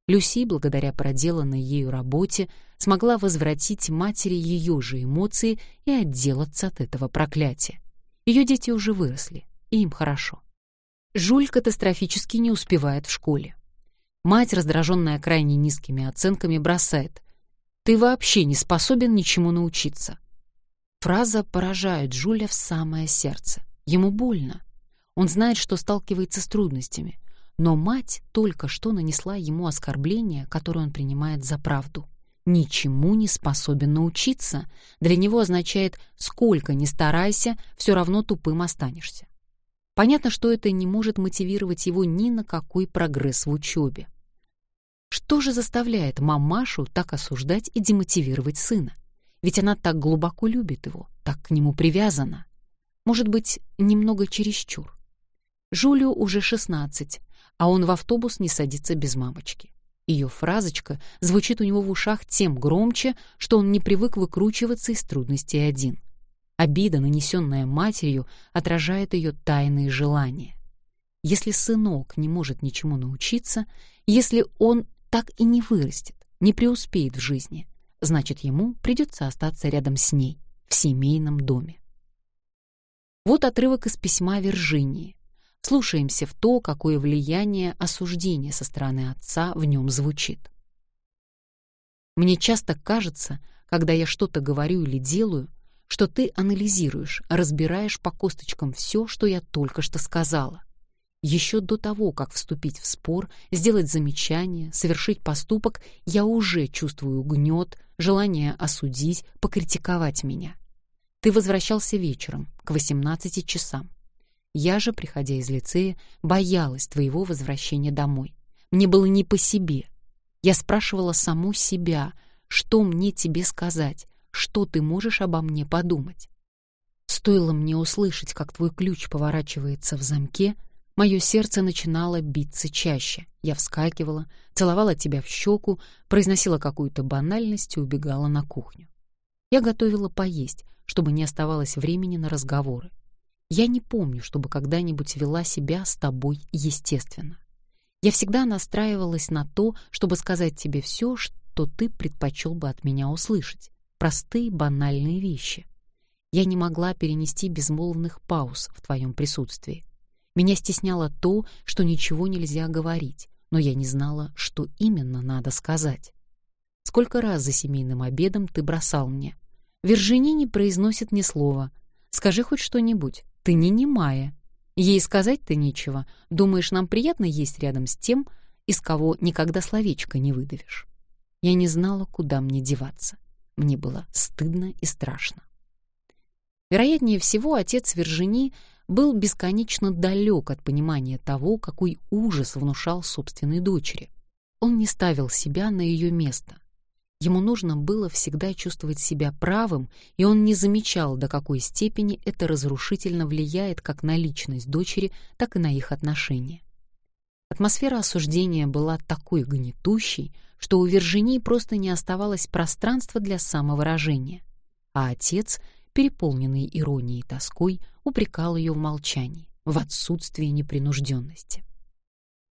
Люси, благодаря проделанной ею работе, смогла возвратить матери ее же эмоции и отделаться от этого проклятия. Ее дети уже выросли, и им хорошо. Жуль катастрофически не успевает в школе. Мать, раздраженная крайне низкими оценками, бросает «Ты вообще не способен ничему научиться». Фраза поражает Жуля в самое сердце. Ему больно. Он знает, что сталкивается с трудностями, но мать только что нанесла ему оскорбление, которое он принимает за правду. «Ничему не способен научиться» для него означает «сколько ни старайся, все равно тупым останешься». Понятно, что это не может мотивировать его ни на какой прогресс в учебе. Что же заставляет мамашу так осуждать и демотивировать сына? Ведь она так глубоко любит его, так к нему привязана. Может быть, немного чересчур. Жулю уже 16, а он в автобус не садится без мамочки. Ее фразочка звучит у него в ушах тем громче, что он не привык выкручиваться из трудностей один. Обида, нанесенная матерью, отражает ее тайные желания. Если сынок не может ничему научиться, если он так и не вырастет, не преуспеет в жизни, значит, ему придется остаться рядом с ней, в семейном доме. Вот отрывок из письма Виржинии. Слушаемся в то, какое влияние осуждение со стороны отца в нем звучит. Мне часто кажется, когда я что-то говорю или делаю, что ты анализируешь, разбираешь по косточкам все, что я только что сказала. Еще до того, как вступить в спор, сделать замечание, совершить поступок, я уже чувствую гнет, желание осудить, покритиковать меня. Ты возвращался вечером, к 18 часам. Я же, приходя из лицея, боялась твоего возвращения домой. Мне было не по себе. Я спрашивала саму себя, что мне тебе сказать, что ты можешь обо мне подумать? Стоило мне услышать, как твой ключ поворачивается в замке, мое сердце начинало биться чаще. Я вскакивала, целовала тебя в щеку, произносила какую-то банальность и убегала на кухню. Я готовила поесть, чтобы не оставалось времени на разговоры. Я не помню, чтобы когда-нибудь вела себя с тобой естественно. Я всегда настраивалась на то, чтобы сказать тебе все, что ты предпочел бы от меня услышать простые банальные вещи. Я не могла перенести безмолвных пауз в твоем присутствии. Меня стесняло то, что ничего нельзя говорить, но я не знала, что именно надо сказать. Сколько раз за семейным обедом ты бросал мне. Вержини не произносит ни слова. Скажи хоть что-нибудь. Ты не немая. Ей сказать-то нечего. Думаешь, нам приятно есть рядом с тем, из кого никогда словечко не выдавишь. Я не знала, куда мне деваться. Мне было стыдно и страшно. Вероятнее всего, отец Вержини был бесконечно далек от понимания того, какой ужас внушал собственной дочери. Он не ставил себя на ее место. Ему нужно было всегда чувствовать себя правым, и он не замечал, до какой степени это разрушительно влияет как на личность дочери, так и на их отношения. Атмосфера осуждения была такой гнетущей, что у Вержини просто не оставалось пространства для самовыражения, а отец, переполненный иронией и тоской, упрекал ее в молчании, в отсутствии непринужденности.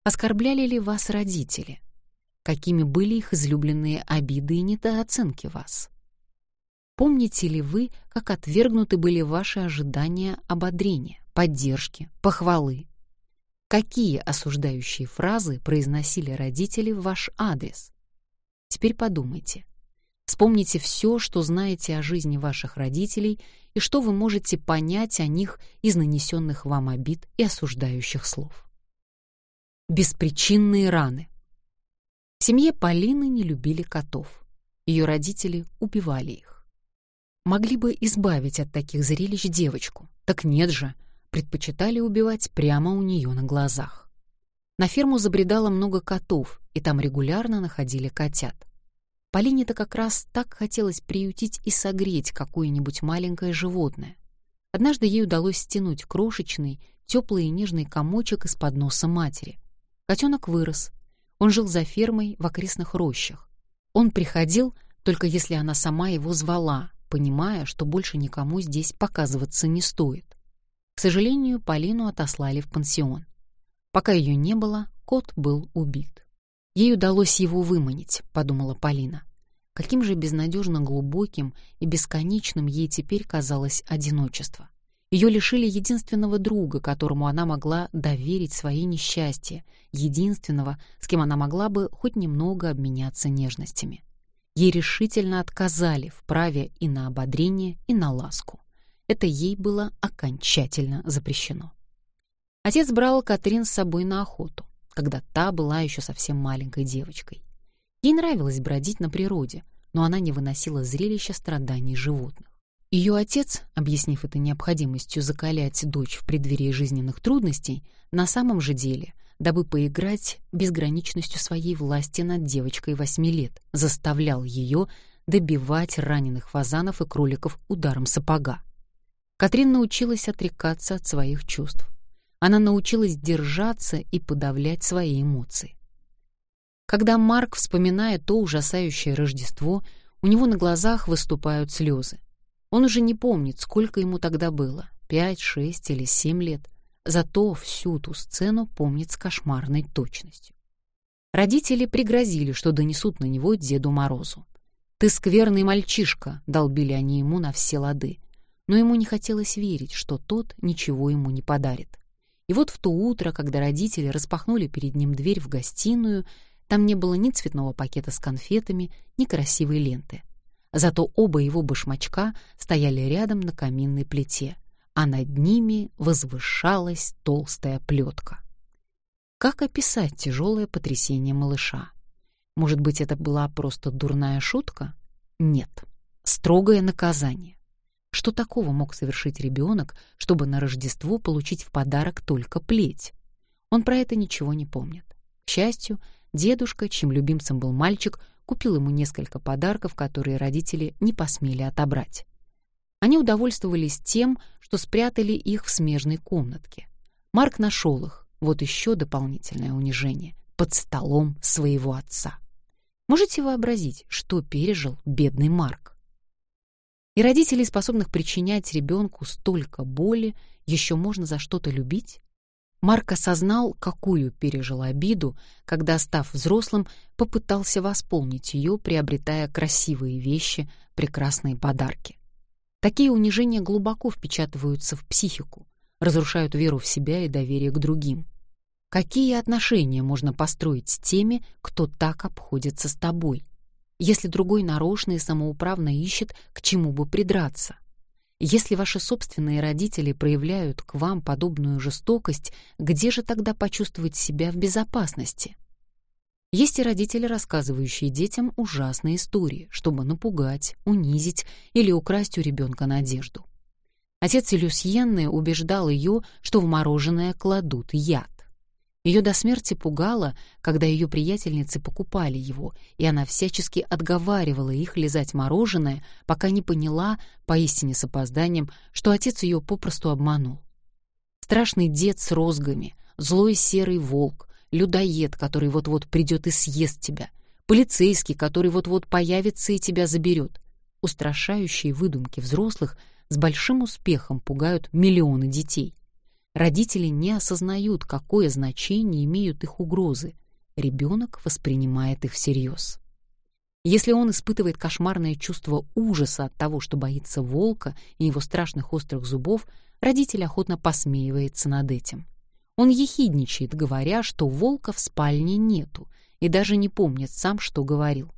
Оскорбляли ли вас родители? Какими были их излюбленные обиды и недооценки вас? Помните ли вы, как отвергнуты были ваши ожидания ободрения, поддержки, похвалы? Какие осуждающие фразы произносили родители в ваш адрес? Теперь подумайте. Вспомните все, что знаете о жизни ваших родителей и что вы можете понять о них из нанесенных вам обид и осуждающих слов. Беспричинные раны. В семье Полины не любили котов. Ее родители убивали их. Могли бы избавить от таких зрелищ девочку. Так нет же, предпочитали убивать прямо у нее на глазах. На ферму забредало много котов, и там регулярно находили котят. Полине-то как раз так хотелось приютить и согреть какое-нибудь маленькое животное. Однажды ей удалось стянуть крошечный, теплый и нежный комочек из-под носа матери. Котенок вырос. Он жил за фермой в окрестных рощах. Он приходил, только если она сама его звала, понимая, что больше никому здесь показываться не стоит. К сожалению, Полину отослали в пансион. Пока ее не было, кот был убит. Ей удалось его выманить, подумала Полина. Каким же безнадежно глубоким и бесконечным ей теперь казалось одиночество. Ее лишили единственного друга, которому она могла доверить свои несчастья, единственного, с кем она могла бы хоть немного обменяться нежностями. Ей решительно отказали в праве и на ободрение, и на ласку. Это ей было окончательно запрещено. Отец брал Катрин с собой на охоту когда та была еще совсем маленькой девочкой. Ей нравилось бродить на природе, но она не выносила зрелища страданий животных. Ее отец, объяснив это необходимостью закалять дочь в преддверии жизненных трудностей, на самом же деле, дабы поиграть безграничностью своей власти над девочкой восьми лет, заставлял ее добивать раненых фазанов и кроликов ударом сапога. Катрин научилась отрекаться от своих чувств. Она научилась держаться и подавлять свои эмоции. Когда Марк вспоминает то ужасающее Рождество, у него на глазах выступают слезы. Он уже не помнит, сколько ему тогда было — пять, шесть или семь лет. Зато всю ту сцену помнит с кошмарной точностью. Родители пригрозили, что донесут на него Деду Морозу. «Ты скверный мальчишка», — долбили они ему на все лады. Но ему не хотелось верить, что тот ничего ему не подарит. И вот в то утро, когда родители распахнули перед ним дверь в гостиную, там не было ни цветного пакета с конфетами, ни красивой ленты. Зато оба его башмачка стояли рядом на каминной плите, а над ними возвышалась толстая плетка. Как описать тяжелое потрясение малыша? Может быть, это была просто дурная шутка? Нет, строгое наказание. Что такого мог совершить ребенок, чтобы на Рождество получить в подарок только плеть? Он про это ничего не помнит. К счастью, дедушка, чьим любимцем был мальчик, купил ему несколько подарков, которые родители не посмели отобрать. Они удовольствовались тем, что спрятали их в смежной комнатке. Марк нашел их, вот еще дополнительное унижение, под столом своего отца. Можете вообразить, что пережил бедный Марк? И родителей, способных причинять ребенку столько боли, еще можно за что-то любить? Марк осознал, какую пережил обиду, когда, став взрослым, попытался восполнить ее, приобретая красивые вещи, прекрасные подарки. Такие унижения глубоко впечатываются в психику, разрушают веру в себя и доверие к другим. Какие отношения можно построить с теми, кто так обходится с тобой? Если другой нарочно и самоуправно ищет, к чему бы придраться. Если ваши собственные родители проявляют к вам подобную жестокость, где же тогда почувствовать себя в безопасности? Есть и родители, рассказывающие детям ужасные истории, чтобы напугать, унизить или украсть у ребенка надежду. Отец Люсьенны убеждал ее, что в мороженое кладут яд. Ее до смерти пугало, когда ее приятельницы покупали его, и она всячески отговаривала их лизать мороженое, пока не поняла, поистине с опозданием, что отец ее попросту обманул. Страшный дед с розгами, злой серый волк, людоед, который вот-вот придет и съест тебя, полицейский, который вот-вот появится и тебя заберет. Устрашающие выдумки взрослых с большим успехом пугают миллионы детей. Родители не осознают, какое значение имеют их угрозы. Ребенок воспринимает их всерьез. Если он испытывает кошмарное чувство ужаса от того, что боится волка и его страшных острых зубов, родитель охотно посмеивается над этим. Он ехидничает, говоря, что волка в спальне нету, и даже не помнит сам, что говорил.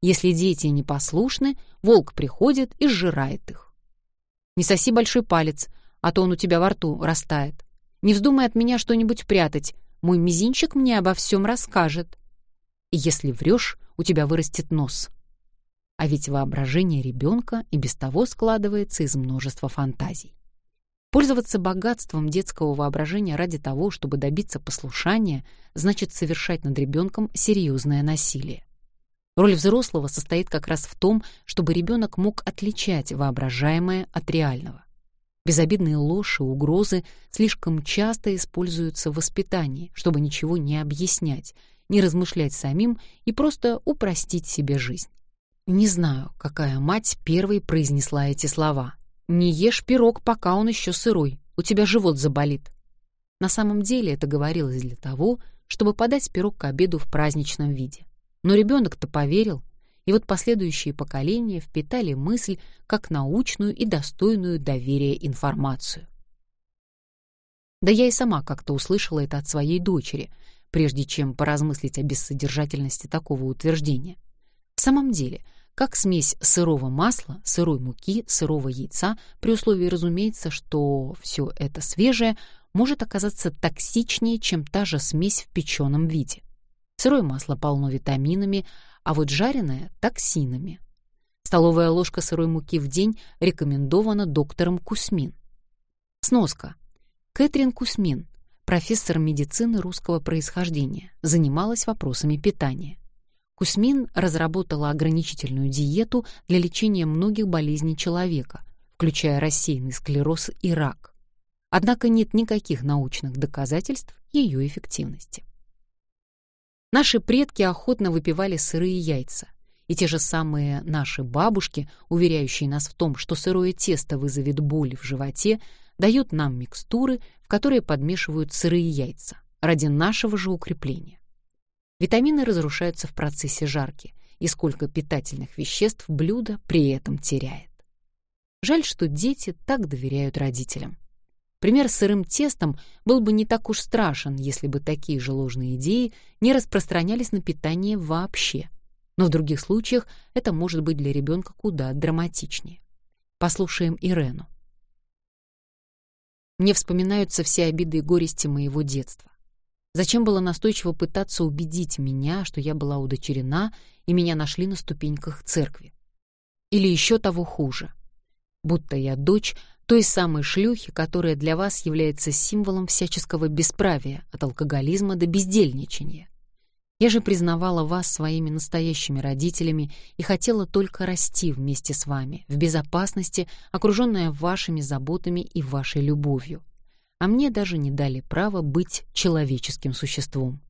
Если дети непослушны, волк приходит и сжирает их. Не соси большой палец, а то он у тебя во рту растает. Не вздумай от меня что-нибудь прятать, мой мизинчик мне обо всем расскажет. И если врешь, у тебя вырастет нос. А ведь воображение ребенка и без того складывается из множества фантазий. Пользоваться богатством детского воображения ради того, чтобы добиться послушания, значит совершать над ребенком серьезное насилие. Роль взрослого состоит как раз в том, чтобы ребенок мог отличать воображаемое от реального. Безобидные ложь и угрозы слишком часто используются в воспитании, чтобы ничего не объяснять, не размышлять самим и просто упростить себе жизнь. Не знаю, какая мать первой произнесла эти слова, «Не ешь пирог, пока он еще сырой, у тебя живот заболит». На самом деле это говорилось для того, чтобы подать пирог к обеду в праздничном виде. Но ребенок-то поверил, и вот последующие поколения впитали мысль как научную и достойную доверия информацию. Да я и сама как-то услышала это от своей дочери, прежде чем поразмыслить о бессодержательности такого утверждения. В самом деле, как смесь сырого масла, сырой муки, сырого яйца, при условии, разумеется, что все это свежее, может оказаться токсичнее, чем та же смесь в печеном виде. Сырое масло полно витаминами, а вот жареное — токсинами. Столовая ложка сырой муки в день рекомендована доктором Кусмин. Сноска. Кэтрин Кусмин, профессор медицины русского происхождения, занималась вопросами питания. Кусмин разработала ограничительную диету для лечения многих болезней человека, включая рассеянный склероз и рак. Однако нет никаких научных доказательств ее эффективности. Наши предки охотно выпивали сырые яйца, и те же самые наши бабушки, уверяющие нас в том, что сырое тесто вызовет боли в животе, дают нам микстуры, в которые подмешивают сырые яйца, ради нашего же укрепления. Витамины разрушаются в процессе жарки, и сколько питательных веществ блюдо при этом теряет. Жаль, что дети так доверяют родителям. Пример с сырым тестом был бы не так уж страшен, если бы такие же ложные идеи не распространялись на питание вообще. Но в других случаях это может быть для ребенка куда драматичнее. Послушаем Ирену. Мне вспоминаются все обиды и горести моего детства. Зачем было настойчиво пытаться убедить меня, что я была удочерена, и меня нашли на ступеньках церкви? Или еще того хуже. Будто я дочь той самой шлюхи, которая для вас является символом всяческого бесправия, от алкоголизма до бездельничания. Я же признавала вас своими настоящими родителями и хотела только расти вместе с вами, в безопасности, окруженная вашими заботами и вашей любовью а мне даже не дали права быть человеческим существом.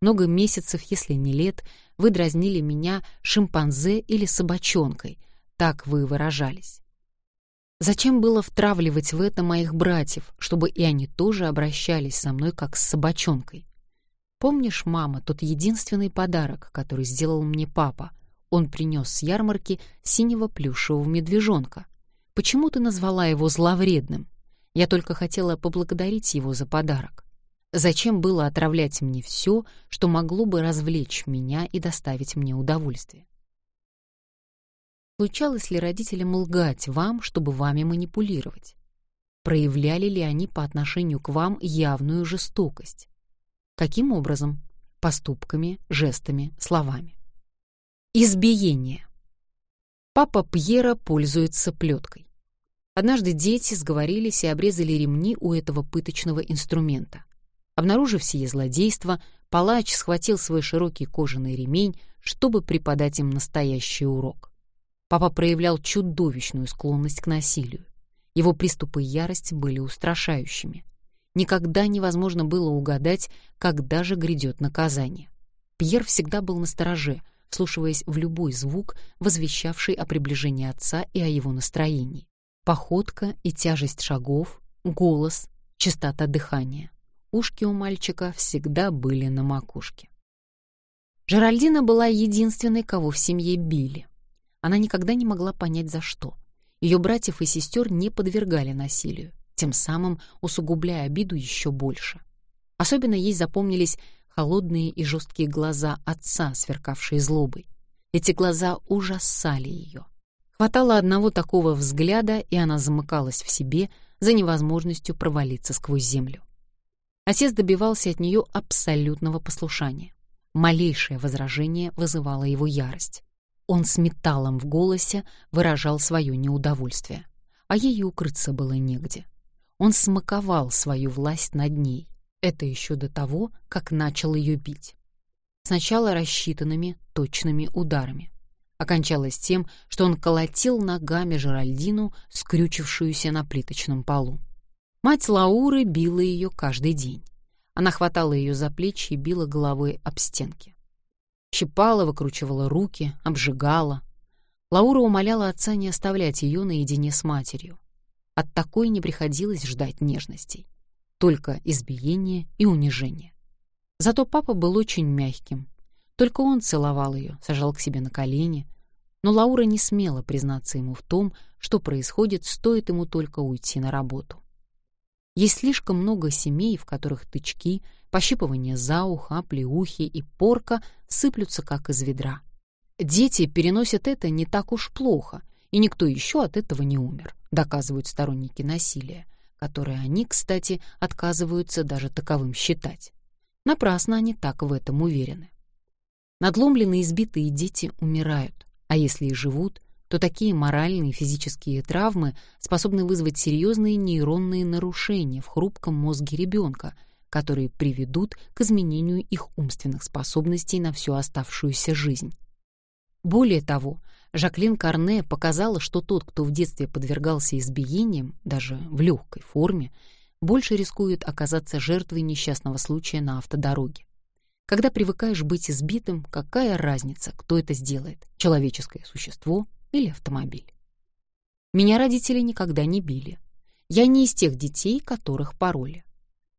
Много месяцев, если не лет, вы дразнили меня шимпанзе или собачонкой, так вы выражались. Зачем было втравливать в это моих братьев, чтобы и они тоже обращались со мной как с собачонкой? Помнишь, мама, тот единственный подарок, который сделал мне папа? Он принес с ярмарки синего плюшевого медвежонка. Почему ты назвала его зловредным? Я только хотела поблагодарить его за подарок. Зачем было отравлять мне все, что могло бы развлечь меня и доставить мне удовольствие? Случалось ли родителям лгать вам, чтобы вами манипулировать? Проявляли ли они по отношению к вам явную жестокость? Каким образом? Поступками, жестами, словами. Избиение. Папа Пьера пользуется плеткой. Однажды дети сговорились и обрезали ремни у этого пыточного инструмента. Обнаружив сие злодейство, палач схватил свой широкий кожаный ремень, чтобы преподать им настоящий урок. Папа проявлял чудовищную склонность к насилию. Его приступы ярости были устрашающими. Никогда невозможно было угадать, когда же грядет наказание. Пьер всегда был настороже, вслушиваясь в любой звук, возвещавший о приближении отца и о его настроении. Походка и тяжесть шагов, голос, частота дыхания. Ушки у мальчика всегда были на макушке. Жеральдина была единственной, кого в семье били. Она никогда не могла понять, за что. Ее братьев и сестер не подвергали насилию, тем самым усугубляя обиду еще больше. Особенно ей запомнились холодные и жесткие глаза отца, сверкавшие злобой. Эти глаза ужасали ее. Хватало одного такого взгляда, и она замыкалась в себе за невозможностью провалиться сквозь землю. Отец добивался от нее абсолютного послушания. Малейшее возражение вызывало его ярость. Он с металлом в голосе выражал свое неудовольствие, а ей укрыться было негде. Он смаковал свою власть над ней. Это еще до того, как начал ее бить. Сначала рассчитанными, точными ударами окончалось тем, что он колотил ногами Жеральдину, скрючившуюся на плиточном полу. Мать Лауры била ее каждый день. Она хватала ее за плечи и била головой об стенки. Щипала, выкручивала руки, обжигала. Лаура умоляла отца не оставлять ее наедине с матерью. От такой не приходилось ждать нежностей. Только избиение и унижение. Зато папа был очень мягким, только он целовал ее, сажал к себе на колени. Но Лаура не смела признаться ему в том, что происходит, стоит ему только уйти на работу. Есть слишком много семей, в которых тычки, пощипывание за ухо, плеухи и порка сыплются как из ведра. Дети переносят это не так уж плохо, и никто еще от этого не умер, доказывают сторонники насилия, которые они, кстати, отказываются даже таковым считать. Напрасно они так в этом уверены. Надломленные избитые дети умирают, а если и живут, то такие моральные и физические травмы способны вызвать серьезные нейронные нарушения в хрупком мозге ребенка, которые приведут к изменению их умственных способностей на всю оставшуюся жизнь. Более того, Жаклин Карне показала, что тот, кто в детстве подвергался избиениям, даже в легкой форме, больше рискует оказаться жертвой несчастного случая на автодороге. Когда привыкаешь быть избитым, какая разница, кто это сделает, человеческое существо или автомобиль? Меня родители никогда не били. Я не из тех детей, которых пароли.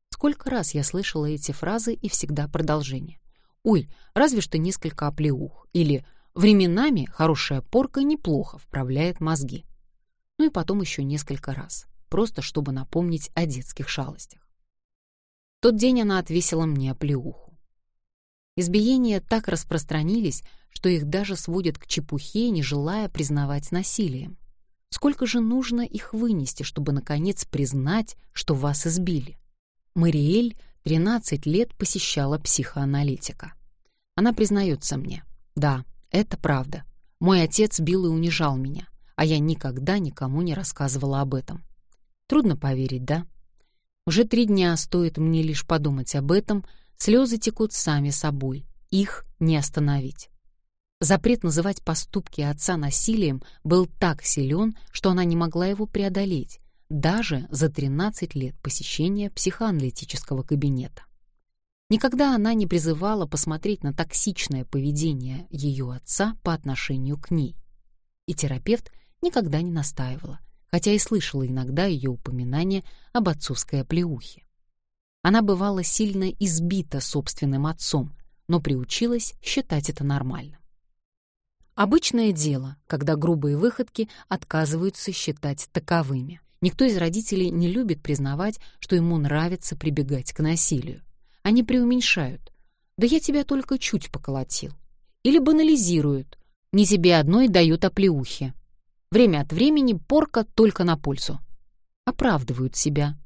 Сколько раз я слышала эти фразы и всегда продолжение. «Ой, разве что несколько оплеух» или «Временами хорошая порка неплохо вправляет мозги». Ну и потом еще несколько раз, просто чтобы напомнить о детских шалостях. В тот день она отвесила мне оплеуху. Избиения так распространились, что их даже сводят к чепухе, не желая признавать насилием. Сколько же нужно их вынести, чтобы, наконец, признать, что вас избили? Мариэль 13 лет посещала психоаналитика. Она признается мне, да, это правда. Мой отец бил и унижал меня, а я никогда никому не рассказывала об этом. Трудно поверить, да? Уже три дня стоит мне лишь подумать об этом — Слезы текут сами собой, их не остановить. Запрет называть поступки отца насилием был так силен, что она не могла его преодолеть, даже за 13 лет посещения психоаналитического кабинета. Никогда она не призывала посмотреть на токсичное поведение ее отца по отношению к ней. И терапевт никогда не настаивала, хотя и слышала иногда ее упоминания об отцовской оплеухе. Она бывала сильно избита собственным отцом, но приучилась считать это нормальным. Обычное дело, когда грубые выходки отказываются считать таковыми. Никто из родителей не любит признавать, что ему нравится прибегать к насилию. Они преуменьшают. «Да я тебя только чуть поколотил». Или банализируют. «Не тебе одной дают оплеухи». Время от времени порка только на пользу. Оправдывают себя,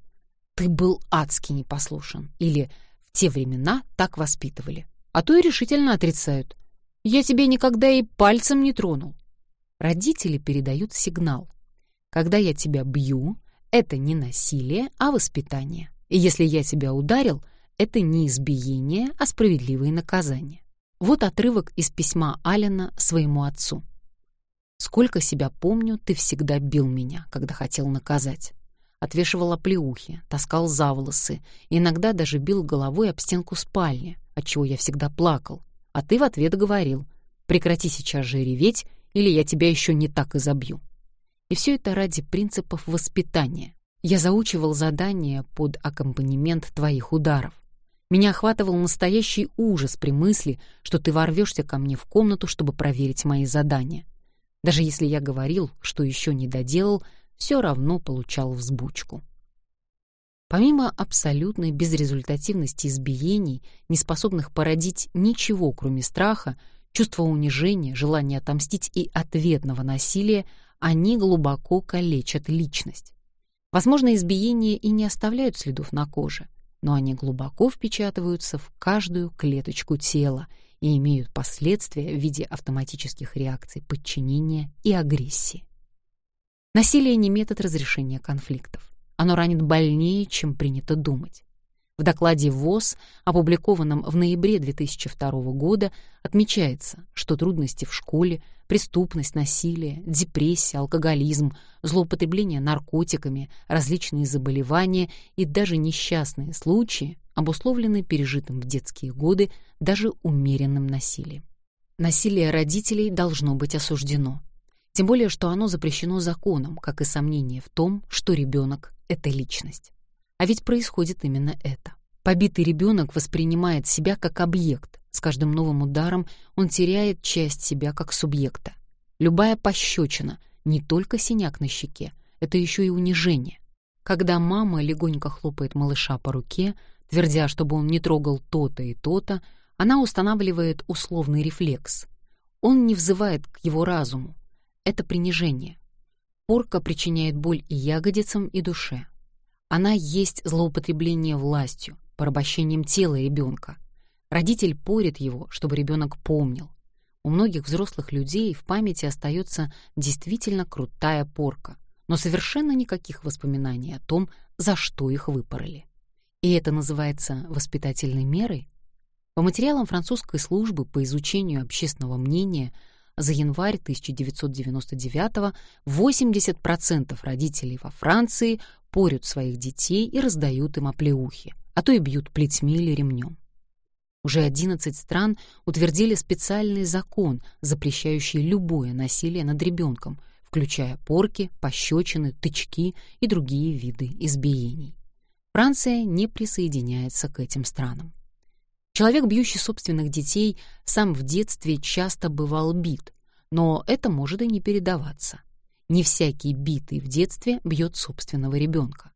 «Ты был адски непослушен» или «В те времена так воспитывали», а то и решительно отрицают. «Я тебе никогда и пальцем не тронул». Родители передают сигнал. Когда я тебя бью, это не насилие, а воспитание. И если я тебя ударил, это не избиение, а справедливое наказание. Вот отрывок из письма Алина своему отцу. «Сколько себя помню, ты всегда бил меня, когда хотел наказать. Отвешивал оплеухи, таскал за волосы, иногда даже бил головой об стенку спальни, отчего я всегда плакал. А ты в ответ говорил, прекрати сейчас же реветь, или я тебя еще не так изобью. И все это ради принципов воспитания. Я заучивал задания под аккомпанемент твоих ударов. Меня охватывал настоящий ужас при мысли, что ты ворвешься ко мне в комнату, чтобы проверить мои задания. Даже если я говорил, что еще не доделал, все равно получал взбучку. Помимо абсолютной безрезультативности избиений, не способных породить ничего, кроме страха, чувства унижения, желания отомстить и ответного насилия, они глубоко калечат личность. Возможно, избиения и не оставляют следов на коже, но они глубоко впечатываются в каждую клеточку тела и имеют последствия в виде автоматических реакций подчинения и агрессии. Насилие не метод разрешения конфликтов. Оно ранит больнее, чем принято думать. В докладе ВОЗ, опубликованном в ноябре 2002 года, отмечается, что трудности в школе, преступность, насилие, депрессия, алкоголизм, злоупотребление наркотиками, различные заболевания и даже несчастные случаи обусловлены пережитым в детские годы даже умеренным насилием. Насилие родителей должно быть осуждено. Тем более, что оно запрещено законом, как и сомнение в том, что ребенок — это личность. А ведь происходит именно это. Побитый ребенок воспринимает себя как объект. С каждым новым ударом он теряет часть себя как субъекта. Любая пощечина — не только синяк на щеке, это еще и унижение. Когда мама легонько хлопает малыша по руке, твердя, чтобы он не трогал то-то и то-то, она устанавливает условный рефлекс. Он не взывает к его разуму, это принижение. Порка причиняет боль и ягодицам, и душе. Она есть злоупотребление властью, порабощением тела ребенка. Родитель порит его, чтобы ребенок помнил. У многих взрослых людей в памяти остается действительно крутая порка, но совершенно никаких воспоминаний о том, за что их выпороли. И это называется воспитательной мерой? По материалам французской службы по изучению общественного мнения – за январь 1999 80% родителей во Франции порют своих детей и раздают им оплеухи, а то и бьют плетьми или ремнем. Уже 11 стран утвердили специальный закон, запрещающий любое насилие над ребенком, включая порки, пощечины, тычки и другие виды избиений. Франция не присоединяется к этим странам. Человек, бьющий собственных детей, сам в детстве часто бывал бит, но это может и не передаваться. Не всякий битый в детстве бьет собственного ребенка.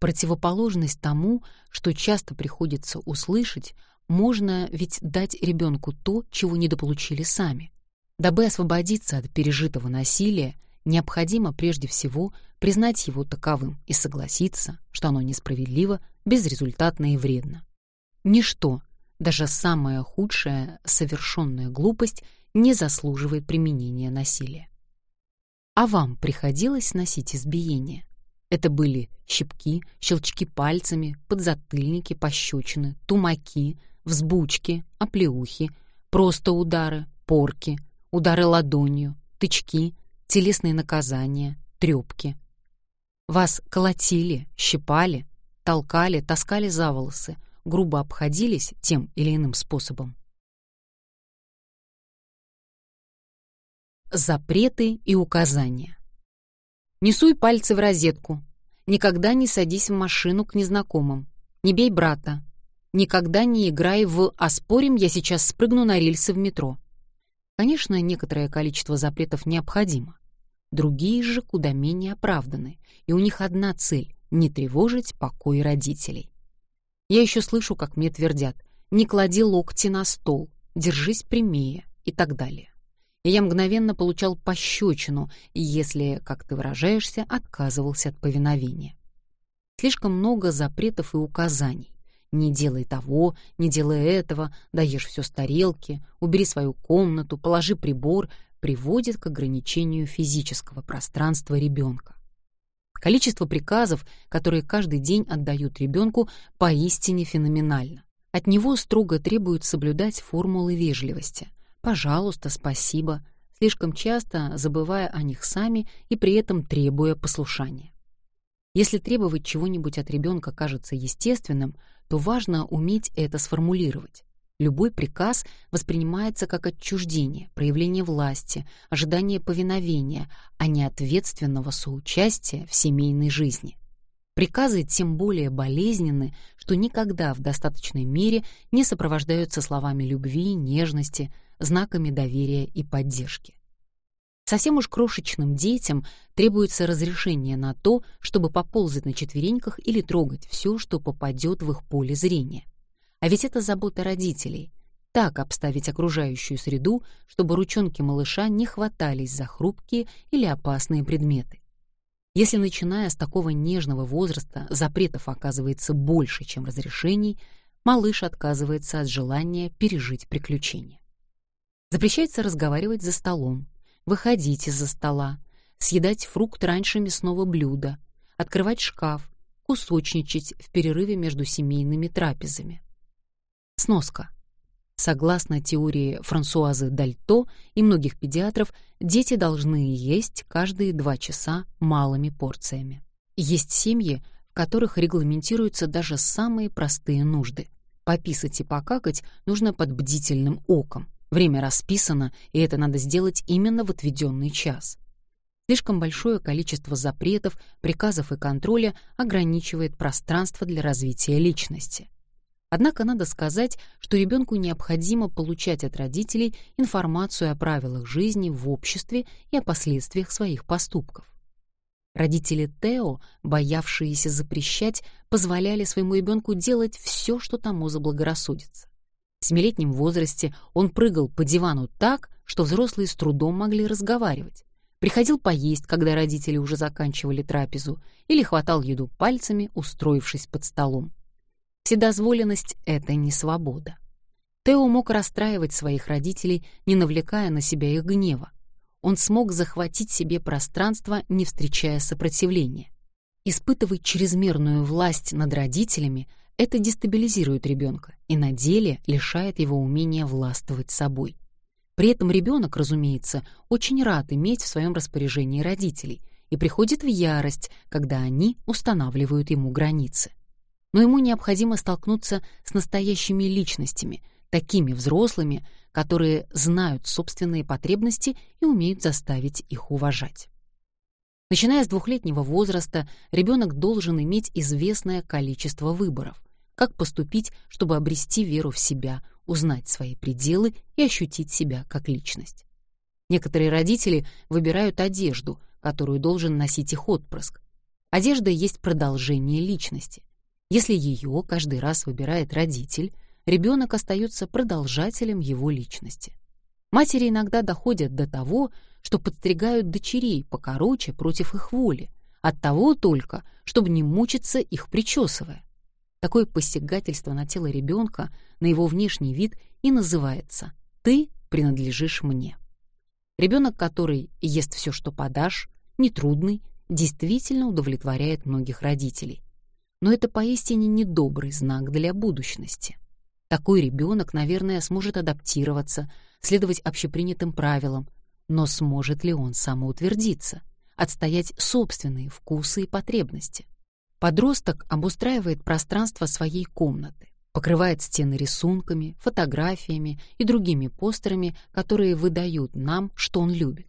Противоположность тому, что часто приходится услышать, можно ведь дать ребенку то, чего недополучили сами. Дабы освободиться от пережитого насилия, необходимо прежде всего признать его таковым и согласиться, что оно несправедливо, безрезультатно и вредно. Ничто, даже самая худшая совершенная глупость не заслуживает применения насилия. А вам приходилось носить избиение? Это были щипки, щелчки пальцами, подзатыльники, пощечины, тумаки, взбучки, оплеухи, просто удары, порки, удары ладонью, тычки, телесные наказания, трёпки. Вас колотили, щипали, толкали, таскали за волосы, грубо обходились тем или иным способом. Запреты и указания. Не суй пальцы в розетку. Никогда не садись в машину к незнакомым. Не бей брата. Никогда не играй в «а спорим, я сейчас спрыгну на рельсы в метро». Конечно, некоторое количество запретов необходимо. Другие же куда менее оправданы, и у них одна цель — не тревожить покой родителей. Я еще слышу, как мне твердят «не клади локти на стол», «держись прямее» и так далее. И я мгновенно получал пощечину, если, как ты выражаешься, отказывался от повиновения. Слишком много запретов и указаний. Не делай того, не делай этого, даешь все с тарелки, убери свою комнату, положи прибор, приводит к ограничению физического пространства ребенка. Количество приказов, которые каждый день отдают ребенку, поистине феноменально. От него строго требуют соблюдать формулы вежливости. «Пожалуйста», «спасибо», слишком часто забывая о них сами и при этом требуя послушания. Если требовать чего-нибудь от ребенка кажется естественным, то важно уметь это сформулировать. Любой приказ воспринимается как отчуждение, проявление власти, ожидание повиновения, а не ответственного соучастия в семейной жизни. Приказы тем более болезненны, что никогда в достаточной мере не сопровождаются словами любви, нежности, знаками доверия и поддержки. Совсем уж крошечным детям требуется разрешение на то, чтобы поползать на четвереньках или трогать все, что попадет в их поле зрения. А ведь это забота родителей. Так обставить окружающую среду, чтобы ручонки малыша не хватались за хрупкие или опасные предметы. Если, начиная с такого нежного возраста, запретов оказывается больше, чем разрешений, малыш отказывается от желания пережить приключения. Запрещается разговаривать за столом, выходить из-за стола, съедать фрукт раньше мясного блюда, открывать шкаф, кусочничать в перерыве между семейными трапезами. Сноска. Согласно теории Франсуазы Дальто и многих педиатров, дети должны есть каждые два часа малыми порциями. Есть семьи, в которых регламентируются даже самые простые нужды. Пописать и покакать нужно под бдительным оком. Время расписано, и это надо сделать именно в отведенный час. Слишком большое количество запретов, приказов и контроля ограничивает пространство для развития личности. Однако надо сказать, что ребенку необходимо получать от родителей информацию о правилах жизни в обществе и о последствиях своих поступков. Родители Тео, боявшиеся запрещать, позволяли своему ребенку делать все, что тому заблагорассудится. В семилетнем возрасте он прыгал по дивану так, что взрослые с трудом могли разговаривать. Приходил поесть, когда родители уже заканчивали трапезу, или хватал еду пальцами, устроившись под столом. Вседозволенность — это не свобода. Тео мог расстраивать своих родителей, не навлекая на себя их гнева. Он смог захватить себе пространство, не встречая сопротивления. Испытывать чрезмерную власть над родителями — это дестабилизирует ребенка и на деле лишает его умения властвовать собой. При этом ребенок, разумеется, очень рад иметь в своем распоряжении родителей и приходит в ярость, когда они устанавливают ему границы но ему необходимо столкнуться с настоящими личностями, такими взрослыми, которые знают собственные потребности и умеют заставить их уважать. Начиная с двухлетнего возраста, ребенок должен иметь известное количество выборов, как поступить, чтобы обрести веру в себя, узнать свои пределы и ощутить себя как личность. Некоторые родители выбирают одежду, которую должен носить их отпрыск. Одежда есть продолжение личности. Если ее каждый раз выбирает родитель, ребенок остается продолжателем его личности. Матери иногда доходят до того, что подстригают дочерей покороче против их воли, от того только, чтобы не мучиться их причесывая. Такое посягательство на тело ребенка, на его внешний вид и называется «ты принадлежишь мне». Ребенок, который ест все, что подашь, нетрудный, действительно удовлетворяет многих родителей но это поистине недобрый знак для будущности. Такой ребенок, наверное, сможет адаптироваться, следовать общепринятым правилам, но сможет ли он самоутвердиться, отстоять собственные вкусы и потребности? Подросток обустраивает пространство своей комнаты, покрывает стены рисунками, фотографиями и другими постерами, которые выдают нам, что он любит.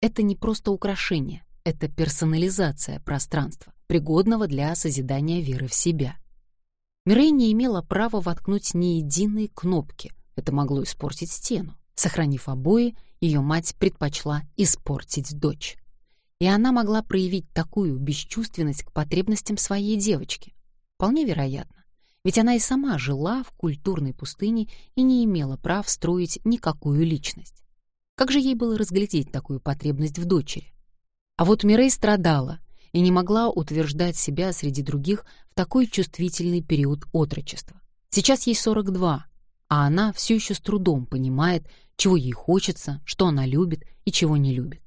Это не просто украшение, это персонализация пространства пригодного для созидания веры в себя. Мирей не имела права воткнуть ни единой кнопки, это могло испортить стену. Сохранив обои, ее мать предпочла испортить дочь. И она могла проявить такую бесчувственность к потребностям своей девочки. Вполне вероятно, ведь она и сама жила в культурной пустыне и не имела прав строить никакую личность. Как же ей было разглядеть такую потребность в дочери? А вот Мирей страдала, и не могла утверждать себя среди других в такой чувствительный период отрочества. Сейчас ей 42, а она все еще с трудом понимает, чего ей хочется, что она любит и чего не любит.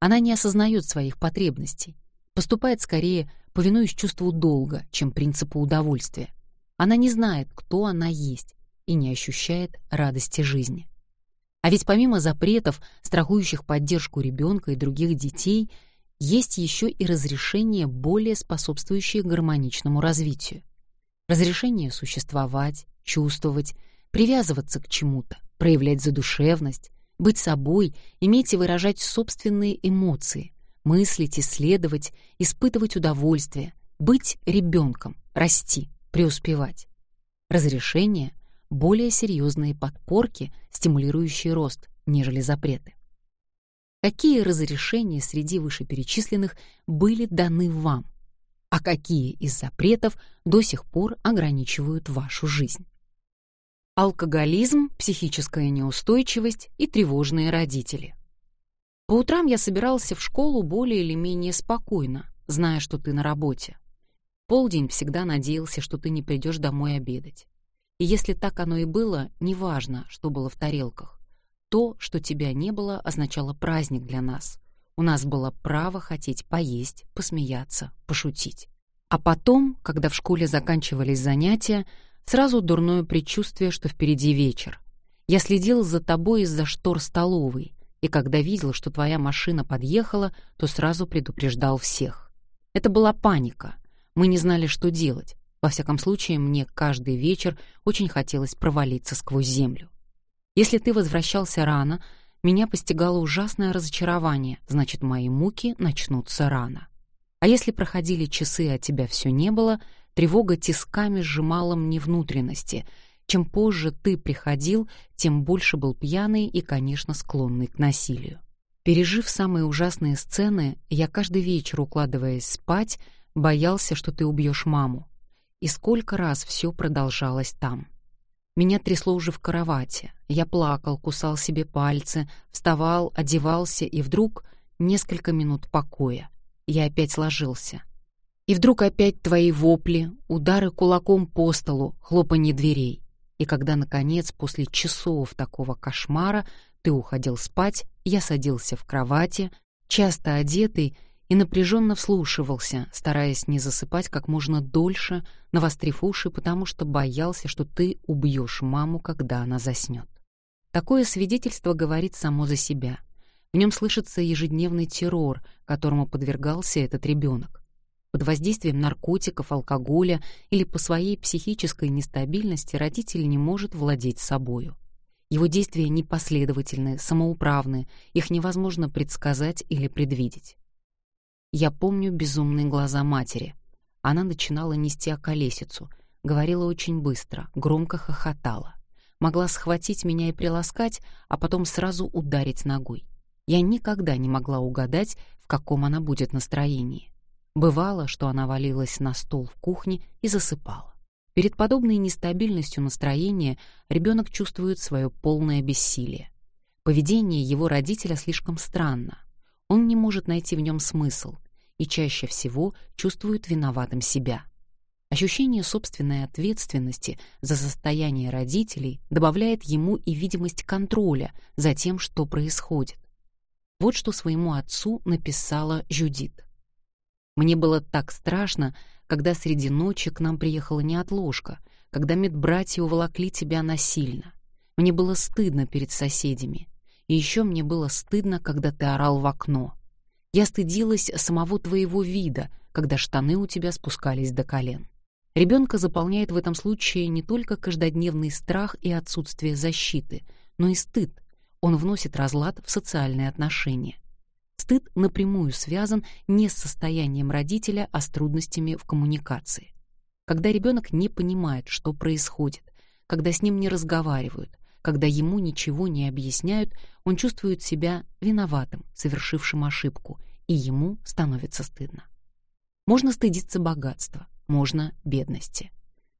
Она не осознает своих потребностей. поступает скорее повинуясь чувству долга, чем принципу удовольствия. Она не знает, кто она есть, и не ощущает радости жизни. А ведь помимо запретов, страхующих поддержку ребенка и других детей, есть еще и разрешение, более способствующее гармоничному развитию. Разрешение существовать, чувствовать, привязываться к чему-то, проявлять задушевность, быть собой, иметь и выражать собственные эмоции, мыслить, исследовать, испытывать удовольствие, быть ребенком, расти, преуспевать. Разрешение — более серьезные подпорки, стимулирующие рост, нежели запреты. Какие разрешения среди вышеперечисленных были даны вам, а какие из запретов до сих пор ограничивают вашу жизнь? Алкоголизм, психическая неустойчивость и тревожные родители. По утрам я собирался в школу более или менее спокойно, зная, что ты на работе. Полдень всегда надеялся, что ты не придешь домой обедать. И если так оно и было, неважно, что было в тарелках. То, что тебя не было, означало праздник для нас. У нас было право хотеть поесть, посмеяться, пошутить. А потом, когда в школе заканчивались занятия, Сразу дурное предчувствие, что впереди вечер. Я следил за тобой из-за штор столовой, и когда видел, что твоя машина подъехала, то сразу предупреждал всех. Это была паника. Мы не знали, что делать. Во всяком случае, мне каждый вечер очень хотелось провалиться сквозь землю. Если ты возвращался рано, меня постигало ужасное разочарование, значит, мои муки начнутся рано. А если проходили часы, а тебя все не было, Тревога тисками сжимала мне внутренности. Чем позже ты приходил, тем больше был пьяный и, конечно, склонный к насилию. Пережив самые ужасные сцены, я каждый вечер, укладываясь спать, боялся, что ты убьешь маму. И сколько раз все продолжалось там. Меня трясло уже в кровати. Я плакал, кусал себе пальцы, вставал, одевался, и вдруг несколько минут покоя. Я опять ложился. И вдруг опять твои вопли, удары кулаком по столу, хлопанье дверей. И когда, наконец, после часов такого кошмара ты уходил спать, я садился в кровати, часто одетый, и напряженно вслушивался, стараясь не засыпать как можно дольше, навострив уши, потому что боялся, что ты убьешь маму, когда она заснет. Такое свидетельство говорит само за себя. В нем слышится ежедневный террор, которому подвергался этот ребенок под воздействием наркотиков, алкоголя или по своей психической нестабильности родитель не может владеть собою. Его действия непоследовательны, самоуправны, их невозможно предсказать или предвидеть. Я помню безумные глаза матери. Она начинала нести околесицу, говорила очень быстро, громко хохотала. Могла схватить меня и приласкать, а потом сразу ударить ногой. Я никогда не могла угадать, в каком она будет настроении. Бывало, что она валилась на стол в кухне и засыпала. Перед подобной нестабильностью настроения ребенок чувствует свое полное бессилие. Поведение его родителя слишком странно. Он не может найти в нем смысл и чаще всего чувствует виноватым себя. Ощущение собственной ответственности за состояние родителей добавляет ему и видимость контроля за тем, что происходит. Вот что своему отцу написала Жюдит. Мне было так страшно, когда среди ночи к нам приехала неотложка, когда медбратья уволокли тебя насильно. Мне было стыдно перед соседями. И еще мне было стыдно, когда ты орал в окно. Я стыдилась самого твоего вида, когда штаны у тебя спускались до колен. Ребенка заполняет в этом случае не только каждодневный страх и отсутствие защиты, но и стыд. Он вносит разлад в социальные отношения. Стыд напрямую связан не с состоянием родителя, а с трудностями в коммуникации. Когда ребенок не понимает, что происходит, когда с ним не разговаривают, когда ему ничего не объясняют, он чувствует себя виноватым, совершившим ошибку, и ему становится стыдно. Можно стыдиться богатства, можно бедности.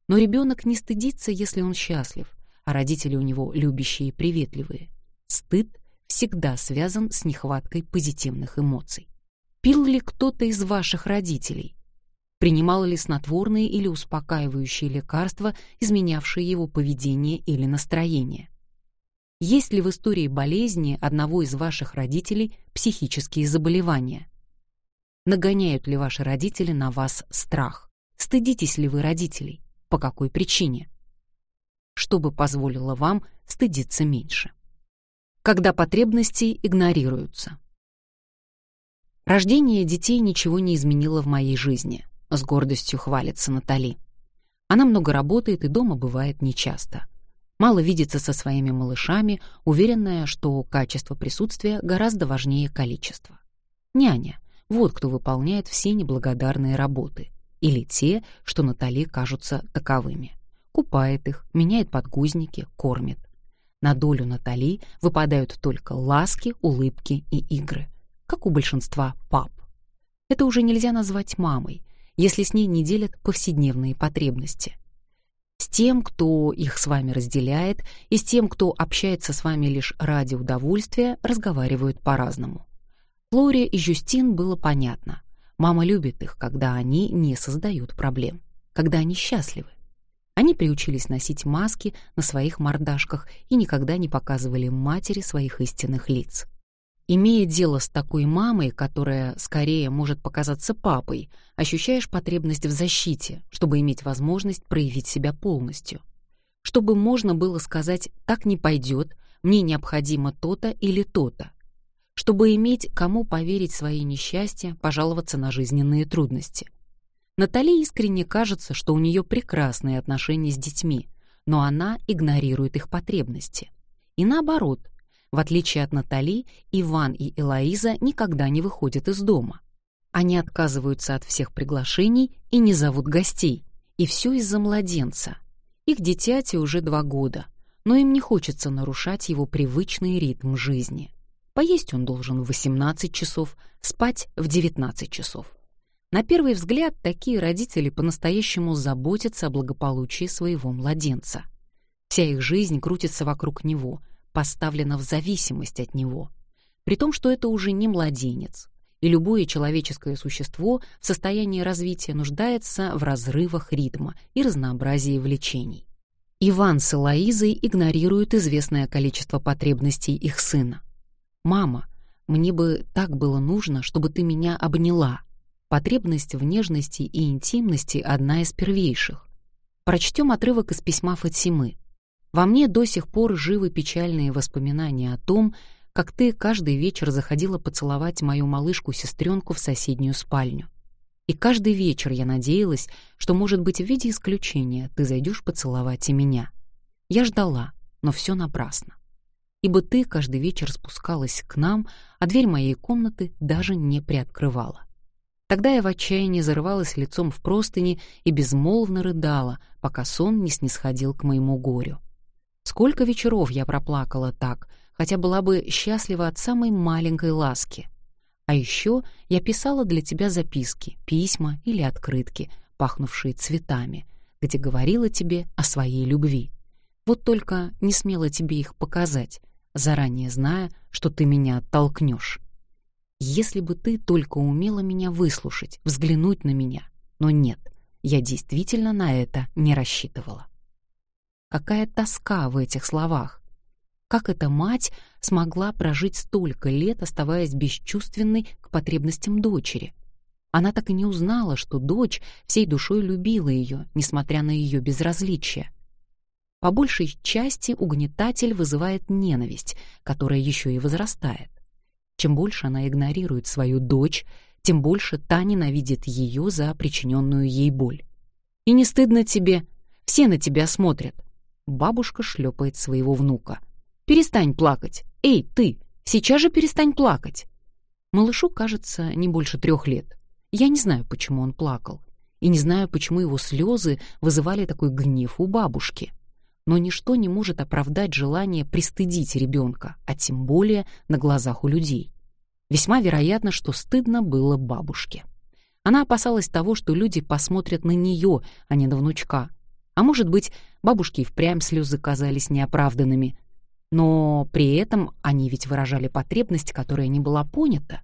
Но ребенок не стыдится, если он счастлив, а родители у него любящие и приветливые. Стыд всегда связан с нехваткой позитивных эмоций. Пил ли кто-то из ваших родителей? Принимал ли снотворные или успокаивающие лекарства, изменявшие его поведение или настроение? Есть ли в истории болезни одного из ваших родителей психические заболевания? Нагоняют ли ваши родители на вас страх? Стыдитесь ли вы родителей? По какой причине? Чтобы позволило вам стыдиться меньше. Когда потребности игнорируются. Рождение детей ничего не изменило в моей жизни, с гордостью хвалится Натали. Она много работает и дома бывает нечасто. Мало видится со своими малышами, уверенная, что качество присутствия гораздо важнее количества. Няня — вот кто выполняет все неблагодарные работы. Или те, что Натали кажутся таковыми. Купает их, меняет подгузники, кормит. На долю Натали выпадают только ласки, улыбки и игры — как у большинства пап. Это уже нельзя назвать мамой, если с ней не делят повседневные потребности. С тем, кто их с вами разделяет, и с тем, кто общается с вами лишь ради удовольствия, разговаривают по-разному. Флоре и Жюстин было понятно. Мама любит их, когда они не создают проблем, когда они счастливы. Они приучились носить маски на своих мордашках и никогда не показывали матери своих истинных лиц. Имея дело с такой мамой, которая скорее может показаться папой, ощущаешь потребность в защите, чтобы иметь возможность проявить себя полностью. Чтобы можно было сказать «так не пойдет», «мне необходимо то-то или то-то». Чтобы иметь кому поверить свои несчастья, пожаловаться на жизненные трудности. Натали искренне кажется, что у нее прекрасные отношения с детьми, но она игнорирует их потребности. И наоборот — в отличие от Натали, Иван и Элоиза никогда не выходят из дома. Они отказываются от всех приглашений и не зовут гостей. И все из-за младенца. Их дитяти уже два года, но им не хочется нарушать его привычный ритм жизни. Поесть он должен в 18 часов, спать в 19 часов. На первый взгляд, такие родители по-настоящему заботятся о благополучии своего младенца. Вся их жизнь крутится вокруг него — поставлена в зависимость от него, при том, что это уже не младенец, и любое человеческое существо в состоянии развития нуждается в разрывах ритма и разнообразии влечений. Иван с Элоизой игнорируют известное количество потребностей их сына. «Мама, мне бы так было нужно, чтобы ты меня обняла». Потребность в нежности и интимности одна из первейших. Прочтем отрывок из письма Фатимы. Во мне до сих пор живы печальные воспоминания о том, как ты каждый вечер заходила поцеловать мою малышку-сестренку в соседнюю спальню. И каждый вечер я надеялась, что, может быть, в виде исключения ты зайдешь поцеловать и меня. Я ждала, но все напрасно. Ибо ты каждый вечер спускалась к нам, а дверь моей комнаты даже не приоткрывала. Тогда я в отчаянии зарывалась лицом в простыни и безмолвно рыдала, пока сон не снисходил к моему горю. Сколько вечеров я проплакала так, хотя была бы счастлива от самой маленькой ласки. А еще я писала для тебя записки, письма или открытки, пахнувшие цветами, где говорила тебе о своей любви. Вот только не смела тебе их показать, заранее зная, что ты меня оттолкнешь. Если бы ты только умела меня выслушать, взглянуть на меня. Но нет, я действительно на это не рассчитывала. Какая тоска в этих словах! Как эта мать смогла прожить столько лет, оставаясь бесчувственной к потребностям дочери? Она так и не узнала, что дочь всей душой любила ее, несмотря на ее безразличие. По большей части угнетатель вызывает ненависть, которая еще и возрастает. Чем больше она игнорирует свою дочь, тем больше та ненавидит ее за причиненную ей боль. И не стыдно тебе, все на тебя смотрят. Бабушка шлепает своего внука. «Перестань плакать! Эй, ты! Сейчас же перестань плакать!» Малышу, кажется, не больше трех лет. Я не знаю, почему он плакал. И не знаю, почему его слезы вызывали такой гнев у бабушки. Но ничто не может оправдать желание пристыдить ребенка, а тем более на глазах у людей. Весьма вероятно, что стыдно было бабушке. Она опасалась того, что люди посмотрят на нее, а не на внучка, а может быть, бабушке и впрямь слезы казались неоправданными. Но при этом они ведь выражали потребность, которая не была понята.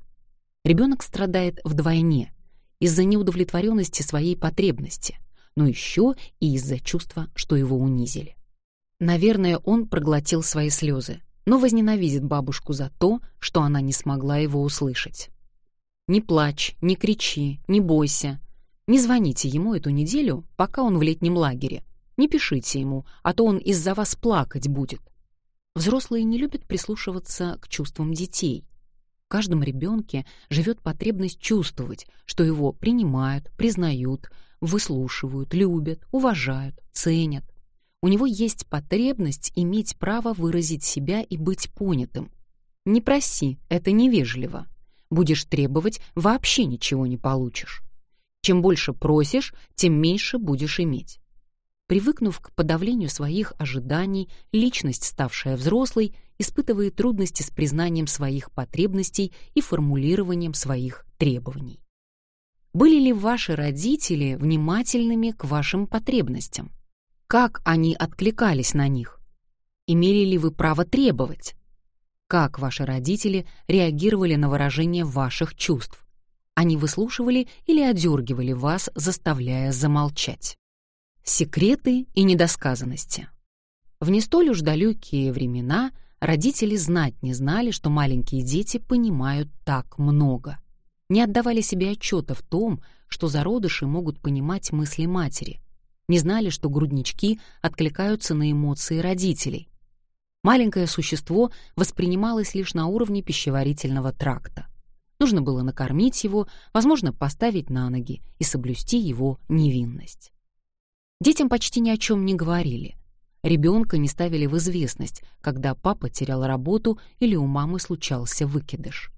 Ребенок страдает вдвойне из-за неудовлетворенности своей потребности, но еще и из-за чувства, что его унизили. Наверное, он проглотил свои слезы, но возненавидит бабушку за то, что она не смогла его услышать. Не плачь, не кричи, не бойся. Не звоните ему эту неделю, пока он в летнем лагере. Не пишите ему, а то он из-за вас плакать будет. Взрослые не любят прислушиваться к чувствам детей. В каждом ребенке живет потребность чувствовать, что его принимают, признают, выслушивают, любят, уважают, ценят. У него есть потребность иметь право выразить себя и быть понятым. Не проси, это невежливо. Будешь требовать, вообще ничего не получишь. Чем больше просишь, тем меньше будешь иметь. Привыкнув к подавлению своих ожиданий, личность, ставшая взрослой, испытывает трудности с признанием своих потребностей и формулированием своих требований. Были ли ваши родители внимательными к вашим потребностям? Как они откликались на них? Имели ли вы право требовать? Как ваши родители реагировали на выражение ваших чувств? Они выслушивали или одергивали вас, заставляя замолчать? Секреты и недосказанности. В не столь уж далекие времена родители знать не знали, что маленькие дети понимают так много. Не отдавали себе отчета в том, что зародыши могут понимать мысли матери. Не знали, что груднички откликаются на эмоции родителей. Маленькое существо воспринималось лишь на уровне пищеварительного тракта. Нужно было накормить его, возможно, поставить на ноги и соблюсти его невинность. Детям почти ни о чем не говорили. Ребенка не ставили в известность, когда папа терял работу или у мамы случался выкидыш.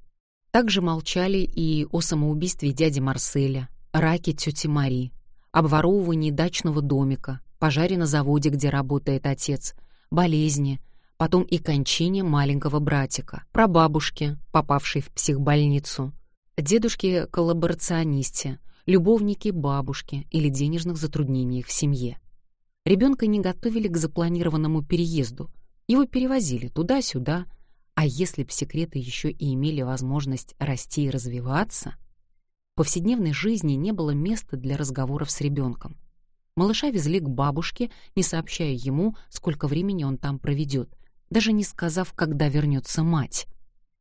Также молчали и о самоубийстве дяди Марселя, раке тети Мари, обворовывании дачного домика, пожаре на заводе, где работает отец, болезни, потом и кончине маленького братика, прабабушке, попавшей в психбольницу, дедушке-коллаборационисте, любовнике бабушки или денежных затруднениях в семье. Ребенка не готовили к запланированному переезду, его перевозили туда-сюда, а если б секреты еще и имели возможность расти и развиваться, в повседневной жизни не было места для разговоров с ребенком. Малыша везли к бабушке, не сообщая ему, сколько времени он там проведет, даже не сказав, когда вернется мать.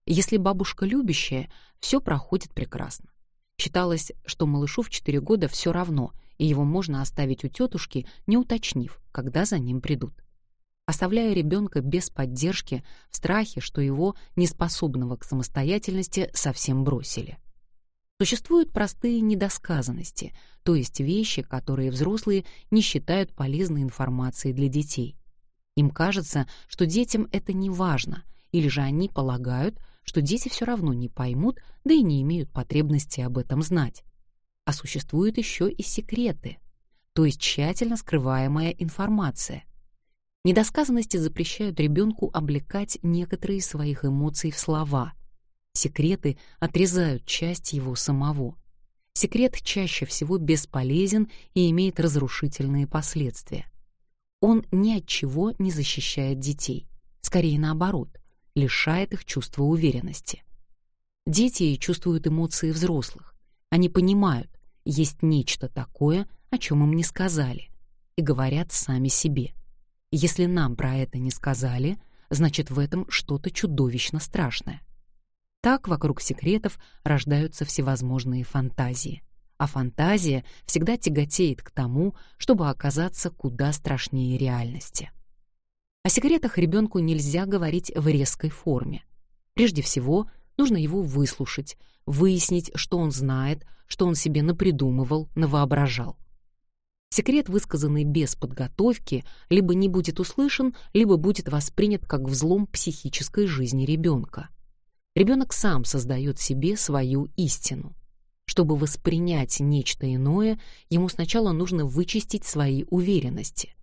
Если бабушка любящая, все проходит прекрасно. Считалось, что малышу в 4 года все равно, и его можно оставить у тетушки, не уточнив, когда за ним придут. Оставляя ребенка без поддержки, в страхе, что его, неспособного к самостоятельности, совсем бросили. Существуют простые недосказанности, то есть вещи, которые взрослые не считают полезной информацией для детей. Им кажется, что детям это не важно, или же они полагают, что дети все равно не поймут, да и не имеют потребности об этом знать. А существуют еще и секреты, то есть тщательно скрываемая информация. Недосказанности запрещают ребенку облекать некоторые своих эмоций в слова. Секреты отрезают часть его самого. Секрет чаще всего бесполезен и имеет разрушительные последствия. Он ни от чего не защищает детей, скорее наоборот лишает их чувства уверенности. Дети чувствуют эмоции взрослых. Они понимают, есть нечто такое, о чем им не сказали, и говорят сами себе. Если нам про это не сказали, значит, в этом что-то чудовищно страшное. Так вокруг секретов рождаются всевозможные фантазии. А фантазия всегда тяготеет к тому, чтобы оказаться куда страшнее реальности. О секретах ребенку нельзя говорить в резкой форме. Прежде всего, нужно его выслушать, выяснить, что он знает, что он себе напридумывал, навоображал. Секрет, высказанный без подготовки, либо не будет услышан, либо будет воспринят как взлом психической жизни ребенка. Ребенок сам создает себе свою истину. Чтобы воспринять нечто иное, ему сначала нужно вычистить свои уверенности.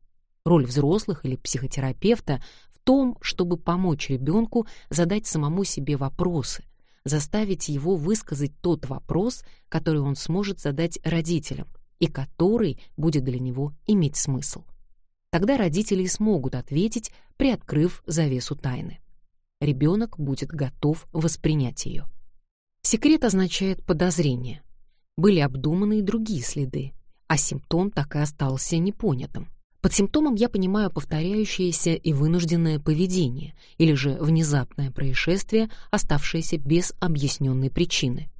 Роль взрослых или психотерапевта в том, чтобы помочь ребенку задать самому себе вопросы, заставить его высказать тот вопрос, который он сможет задать родителям и который будет для него иметь смысл. Тогда родители смогут ответить, приоткрыв завесу тайны. Ребенок будет готов воспринять ее. Секрет означает подозрение. Были обдуманы и другие следы, а симптом так и остался непонятым. Под симптомом я понимаю повторяющееся и вынужденное поведение или же внезапное происшествие, оставшееся без объясненной причины.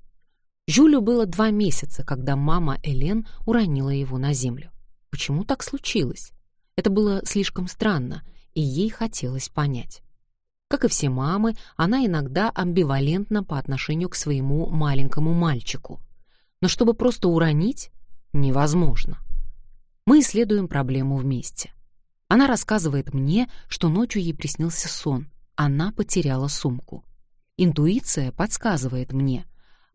Жюлю было два месяца, когда мама Элен уронила его на землю. Почему так случилось? Это было слишком странно, и ей хотелось понять. Как и все мамы, она иногда амбивалентна по отношению к своему маленькому мальчику. Но чтобы просто уронить, невозможно. Мы исследуем проблему вместе. Она рассказывает мне, что ночью ей приснился сон. Она потеряла сумку. Интуиция подсказывает мне,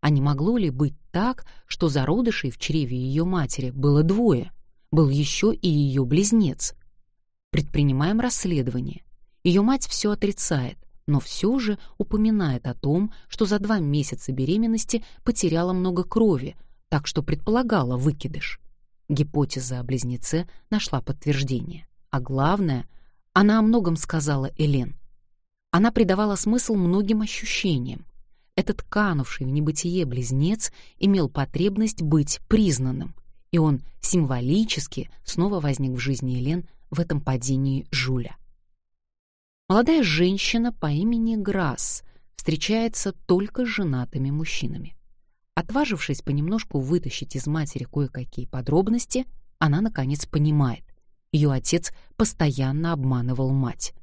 а не могло ли быть так, что зародышей в чреве ее матери было двое? Был еще и ее близнец. Предпринимаем расследование. Ее мать все отрицает, но все же упоминает о том, что за два месяца беременности потеряла много крови, так что предполагала выкидыш. Гипотеза о близнеце нашла подтверждение. А главное, она о многом сказала Элен. Она придавала смысл многим ощущениям. Этот канувший в небытие близнец имел потребность быть признанным, и он символически снова возник в жизни Элен в этом падении Жуля. Молодая женщина по имени Грасс встречается только с женатыми мужчинами. Отважившись понемножку вытащить из матери кое-какие подробности, она, наконец, понимает. Ее отец постоянно обманывал мать.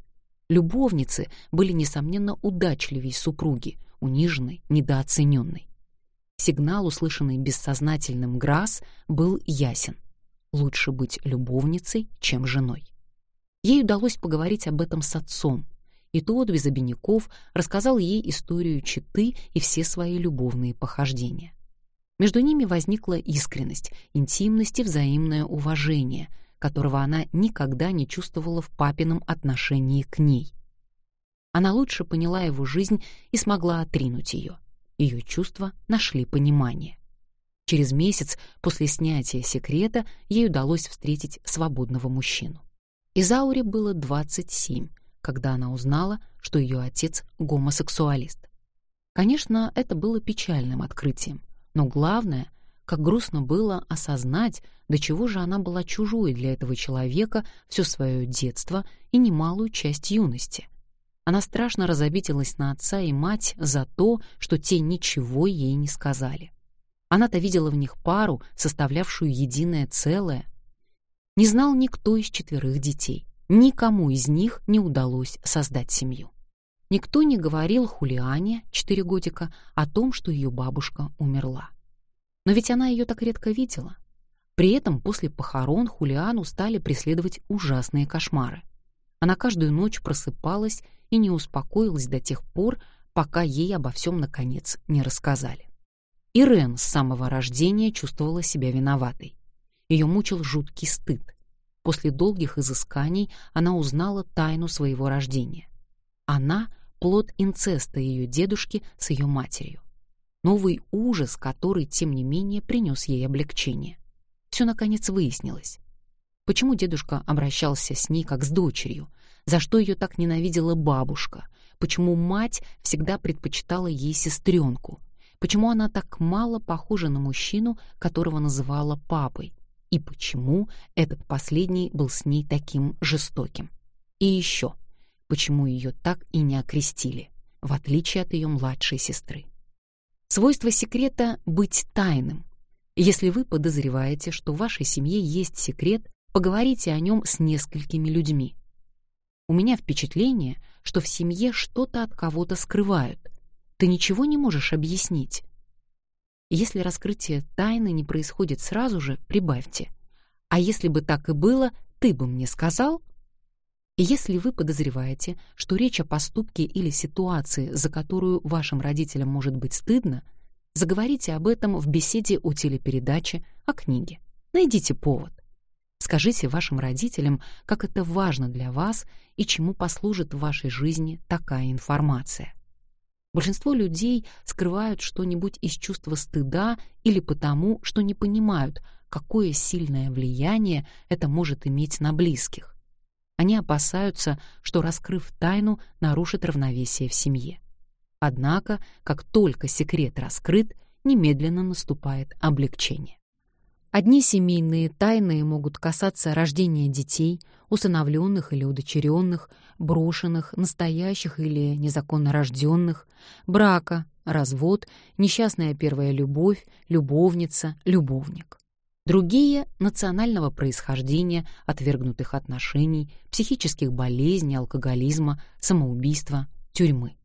Любовницы были, несомненно, удачливей супруги, униженной, недооцененной. Сигнал, услышанный бессознательным Грасс, был ясен. Лучше быть любовницей, чем женой. Ей удалось поговорить об этом с отцом, и тот без обиняков рассказал ей историю Читы и все свои любовные похождения. Между ними возникла искренность, интимность и взаимное уважение, которого она никогда не чувствовала в папином отношении к ней. Она лучше поняла его жизнь и смогла отринуть ее. Ее чувства нашли понимание. Через месяц после снятия секрета ей удалось встретить свободного мужчину. Изауре было 27, когда она узнала, что ее отец гомосексуалист. Конечно, это было печальным открытием, но главное, как грустно было осознать, до чего же она была чужой для этого человека все свое детство и немалую часть юности. Она страшно разобиделась на отца и мать за то, что те ничего ей не сказали. Она-то видела в них пару, составлявшую единое целое. Не знал никто из четверых детей. Никому из них не удалось создать семью. Никто не говорил Хулиане, четыре годика, о том, что ее бабушка умерла. Но ведь она ее так редко видела. При этом после похорон Хулиану стали преследовать ужасные кошмары. Она каждую ночь просыпалась и не успокоилась до тех пор, пока ей обо всем наконец не рассказали. Ирен с самого рождения чувствовала себя виноватой. Ее мучил жуткий стыд. После долгих изысканий она узнала тайну своего рождения. Она — плод инцеста ее дедушки с ее матерью. Новый ужас, который, тем не менее, принес ей облегчение. Все, наконец, выяснилось. Почему дедушка обращался с ней как с дочерью, за что ее так ненавидела бабушка, почему мать всегда предпочитала ей сестренку, почему она так мало похожа на мужчину, которого называла папой, и почему этот последний был с ней таким жестоким. И еще, почему ее так и не окрестили, в отличие от ее младшей сестры. Свойство секрета — быть тайным. Если вы подозреваете, что в вашей семье есть секрет, поговорите о нем с несколькими людьми. У меня впечатление, что в семье что-то от кого-то скрывают. Ты ничего не можешь объяснить. Если раскрытие тайны не происходит сразу же, прибавьте. А если бы так и было, ты бы мне сказал? Если вы подозреваете, что речь о поступке или ситуации, за которую вашим родителям может быть стыдно, заговорите об этом в беседе о телепередаче, о книге. Найдите повод. Скажите вашим родителям, как это важно для вас и чему послужит в вашей жизни такая информация. Большинство людей скрывают что-нибудь из чувства стыда или потому, что не понимают, какое сильное влияние это может иметь на близких. Они опасаются, что, раскрыв тайну, нарушит равновесие в семье. Однако, как только секрет раскрыт, немедленно наступает облегчение. Одни семейные тайны могут касаться рождения детей, усыновленных или удочеренных, брошенных, настоящих или незаконно рожденных, брака, развод, несчастная первая любовь, любовница, любовник. Другие — национального происхождения, отвергнутых отношений, психических болезней, алкоголизма, самоубийства, тюрьмы.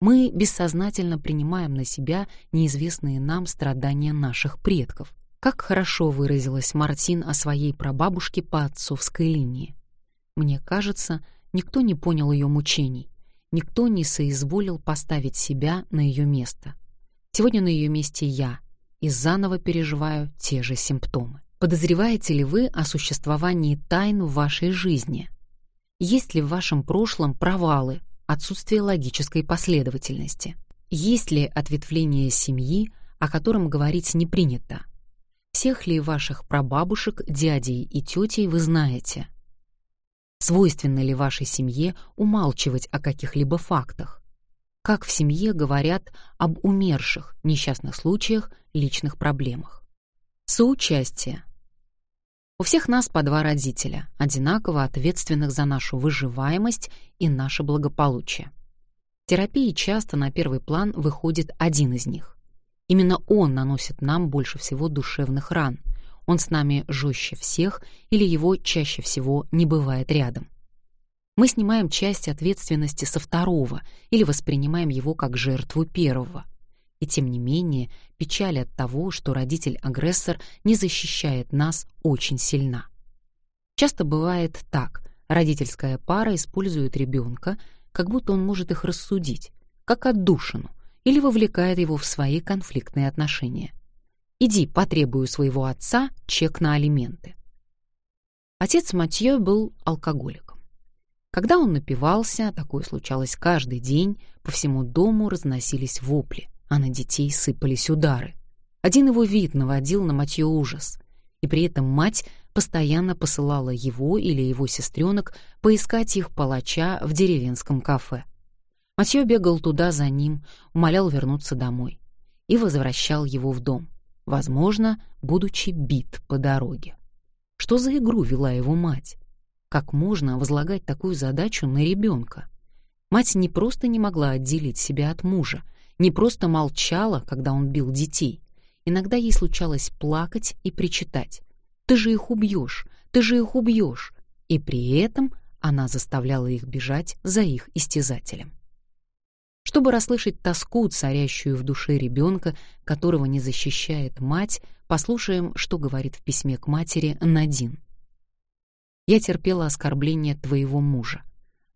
Мы бессознательно принимаем на себя неизвестные нам страдания наших предков. Как хорошо выразилась Мартин о своей прабабушке по отцовской линии. Мне кажется, никто не понял ее мучений, никто не соизволил поставить себя на ее место. Сегодня на ее месте я — и заново переживаю те же симптомы. Подозреваете ли вы о существовании тайн в вашей жизни? Есть ли в вашем прошлом провалы, отсутствие логической последовательности? Есть ли ответвление семьи, о котором говорить не принято? Всех ли ваших прабабушек, дядей и тетей вы знаете? Свойственно ли вашей семье умалчивать о каких-либо фактах? как в семье говорят об умерших, несчастных случаях, личных проблемах. Соучастие. У всех нас по два родителя, одинаково ответственных за нашу выживаемость и наше благополучие. В терапии часто на первый план выходит один из них. Именно он наносит нам больше всего душевных ран. Он с нами жестче всех или его чаще всего не бывает рядом. Мы снимаем часть ответственности со второго или воспринимаем его как жертву первого. И тем не менее, печаль от того, что родитель-агрессор не защищает нас, очень сильна. Часто бывает так. Родительская пара использует ребенка, как будто он может их рассудить, как отдушину, или вовлекает его в свои конфликтные отношения. «Иди, потребую своего отца чек на алименты». Отец Матье был алкоголик. Когда он напивался, такое случалось каждый день, по всему дому разносились вопли, а на детей сыпались удары. Один его вид наводил на Матье ужас, и при этом мать постоянно посылала его или его сестренок поискать их палача в деревенском кафе. Матье бегал туда за ним, умолял вернуться домой и возвращал его в дом, возможно, будучи бит по дороге. Что за игру вела его мать? Как можно возлагать такую задачу на ребенка? Мать не просто не могла отделить себя от мужа, не просто молчала, когда он бил детей. Иногда ей случалось плакать и причитать. «Ты же их убьешь! Ты же их убьешь!» И при этом она заставляла их бежать за их истязателем. Чтобы расслышать тоску, царящую в душе ребенка, которого не защищает мать, послушаем, что говорит в письме к матери Надин. Я терпела оскорбление твоего мужа.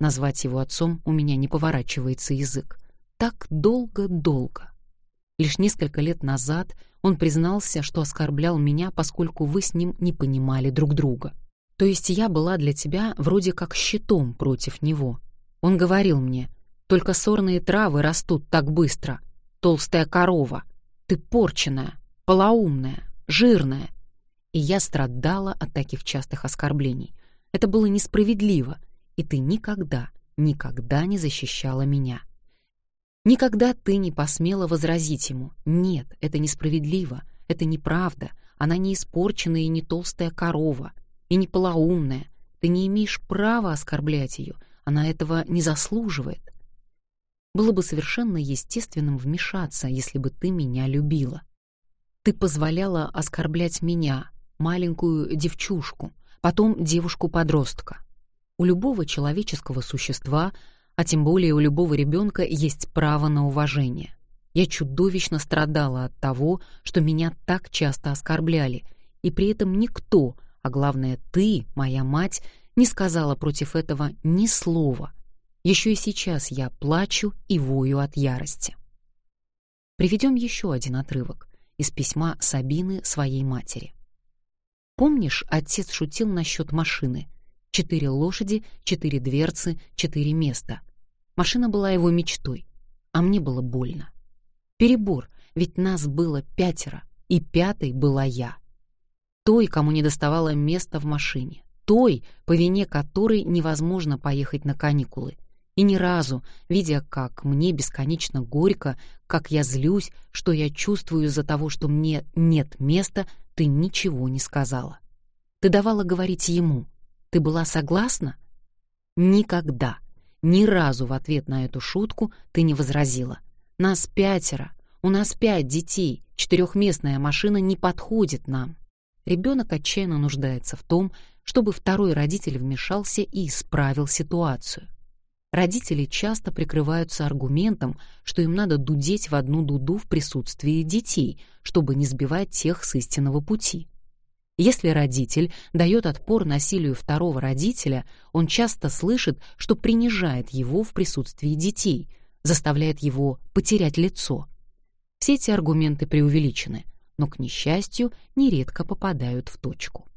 Назвать его отцом у меня не поворачивается язык. Так долго-долго. Лишь несколько лет назад он признался, что оскорблял меня, поскольку вы с ним не понимали друг друга. То есть я была для тебя вроде как щитом против него. Он говорил мне, только сорные травы растут так быстро. Толстая корова. Ты порченная, полоумная, жирная. И я страдала от таких частых оскорблений. Это было несправедливо, и ты никогда, никогда не защищала меня. Никогда ты не посмела возразить ему «Нет, это несправедливо, это неправда, она не испорченная и не толстая корова, и не полоумная, ты не имеешь права оскорблять ее, она этого не заслуживает». Было бы совершенно естественным вмешаться, если бы ты меня любила. Ты позволяла оскорблять меня, маленькую девчушку, потом девушку-подростка. У любого человеческого существа, а тем более у любого ребенка, есть право на уважение. Я чудовищно страдала от того, что меня так часто оскорбляли, и при этом никто, а главное ты, моя мать, не сказала против этого ни слова. Еще и сейчас я плачу и вою от ярости. Приведем еще один отрывок из письма Сабины своей матери. Помнишь, отец шутил насчет машины? Четыре лошади, четыре дверцы, четыре места. Машина была его мечтой, а мне было больно. Перебор, ведь нас было пятеро, и пятой была я. Той, кому не доставало места в машине. Той, по вине которой невозможно поехать на каникулы. И ни разу, видя, как мне бесконечно горько, как я злюсь, что я чувствую из-за того, что мне нет места, ты ничего не сказала. Ты давала говорить ему. Ты была согласна? Никогда, ни разу в ответ на эту шутку ты не возразила. Нас пятеро, у нас пять детей, четырехместная машина не подходит нам. Ребенок отчаянно нуждается в том, чтобы второй родитель вмешался и исправил ситуацию. Родители часто прикрываются аргументом, что им надо дудеть в одну дуду в присутствии детей, чтобы не сбивать тех с истинного пути. Если родитель дает отпор насилию второго родителя, он часто слышит, что принижает его в присутствии детей, заставляет его потерять лицо. Все эти аргументы преувеличены, но, к несчастью, нередко попадают в точку.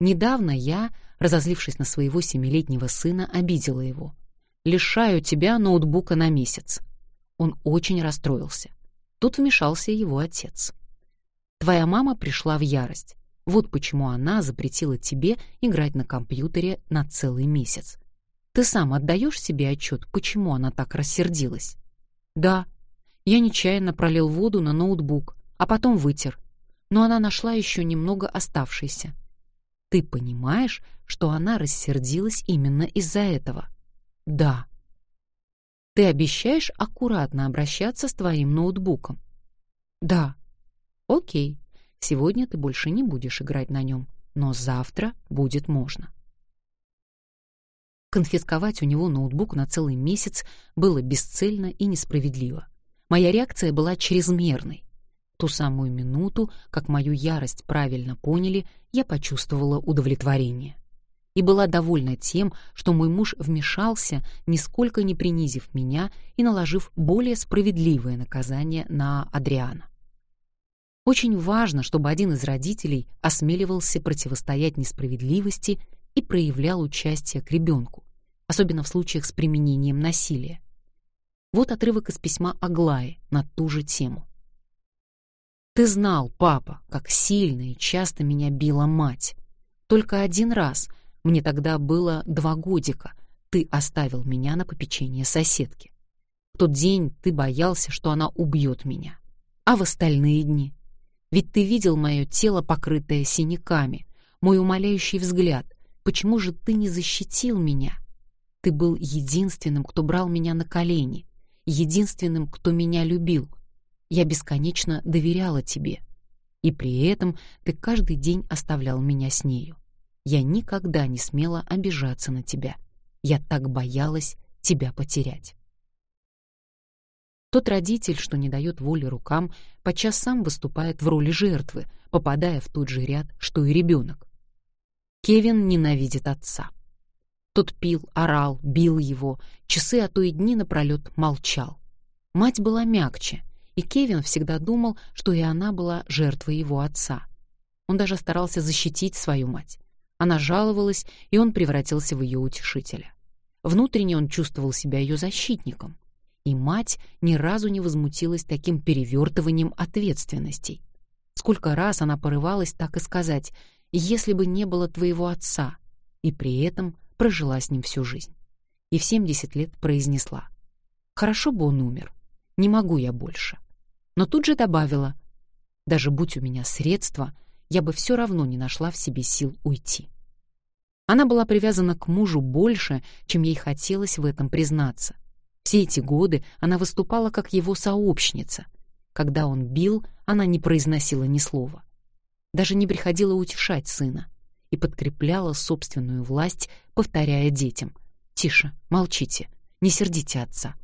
Недавно я, разозлившись на своего семилетнего сына, обидела его. «Лишаю тебя ноутбука на месяц». Он очень расстроился. Тут вмешался его отец. «Твоя мама пришла в ярость. Вот почему она запретила тебе играть на компьютере на целый месяц. Ты сам отдаешь себе отчет, почему она так рассердилась? Да. Я нечаянно пролил воду на ноутбук, а потом вытер. Но она нашла еще немного оставшейся. Ты понимаешь, что она рассердилась именно из-за этого? Да. Ты обещаешь аккуратно обращаться с твоим ноутбуком? Да. Окей. Сегодня ты больше не будешь играть на нем, но завтра будет можно. Конфисковать у него ноутбук на целый месяц было бесцельно и несправедливо. Моя реакция была чрезмерной. Ту самую минуту, как мою ярость правильно поняли, я почувствовала удовлетворение. И была довольна тем, что мой муж вмешался, нисколько не принизив меня и наложив более справедливое наказание на Адриана. Очень важно, чтобы один из родителей осмеливался противостоять несправедливости и проявлял участие к ребенку, особенно в случаях с применением насилия. Вот отрывок из письма Аглаи на ту же тему. «Ты знал, папа, как сильно и часто меня била мать. Только один раз, мне тогда было два годика, ты оставил меня на попечение соседки. В тот день ты боялся, что она убьет меня. А в остальные дни ведь ты видел мое тело, покрытое синяками, мой умоляющий взгляд. Почему же ты не защитил меня? Ты был единственным, кто брал меня на колени, единственным, кто меня любил. Я бесконечно доверяла тебе. И при этом ты каждый день оставлял меня с нею. Я никогда не смела обижаться на тебя. Я так боялась тебя потерять. Тот родитель, что не дает воли рукам, подчас сам выступает в роли жертвы, попадая в тот же ряд, что и ребенок. Кевин ненавидит отца. Тот пил, орал, бил его, часы, а то и дни напролет молчал. Мать была мягче, и Кевин всегда думал, что и она была жертвой его отца. Он даже старался защитить свою мать. Она жаловалась, и он превратился в ее утешителя. Внутренне он чувствовал себя ее защитником и мать ни разу не возмутилась таким перевертыванием ответственностей. Сколько раз она порывалась так и сказать «если бы не было твоего отца», и при этом прожила с ним всю жизнь. И в 70 лет произнесла «хорошо бы он умер, не могу я больше». Но тут же добавила «даже будь у меня средства, я бы все равно не нашла в себе сил уйти». Она была привязана к мужу больше, чем ей хотелось в этом признаться, все эти годы она выступала как его сообщница. Когда он бил, она не произносила ни слова. Даже не приходила утешать сына и подкрепляла собственную власть, повторяя детям «Тише, молчите, не сердите отца»,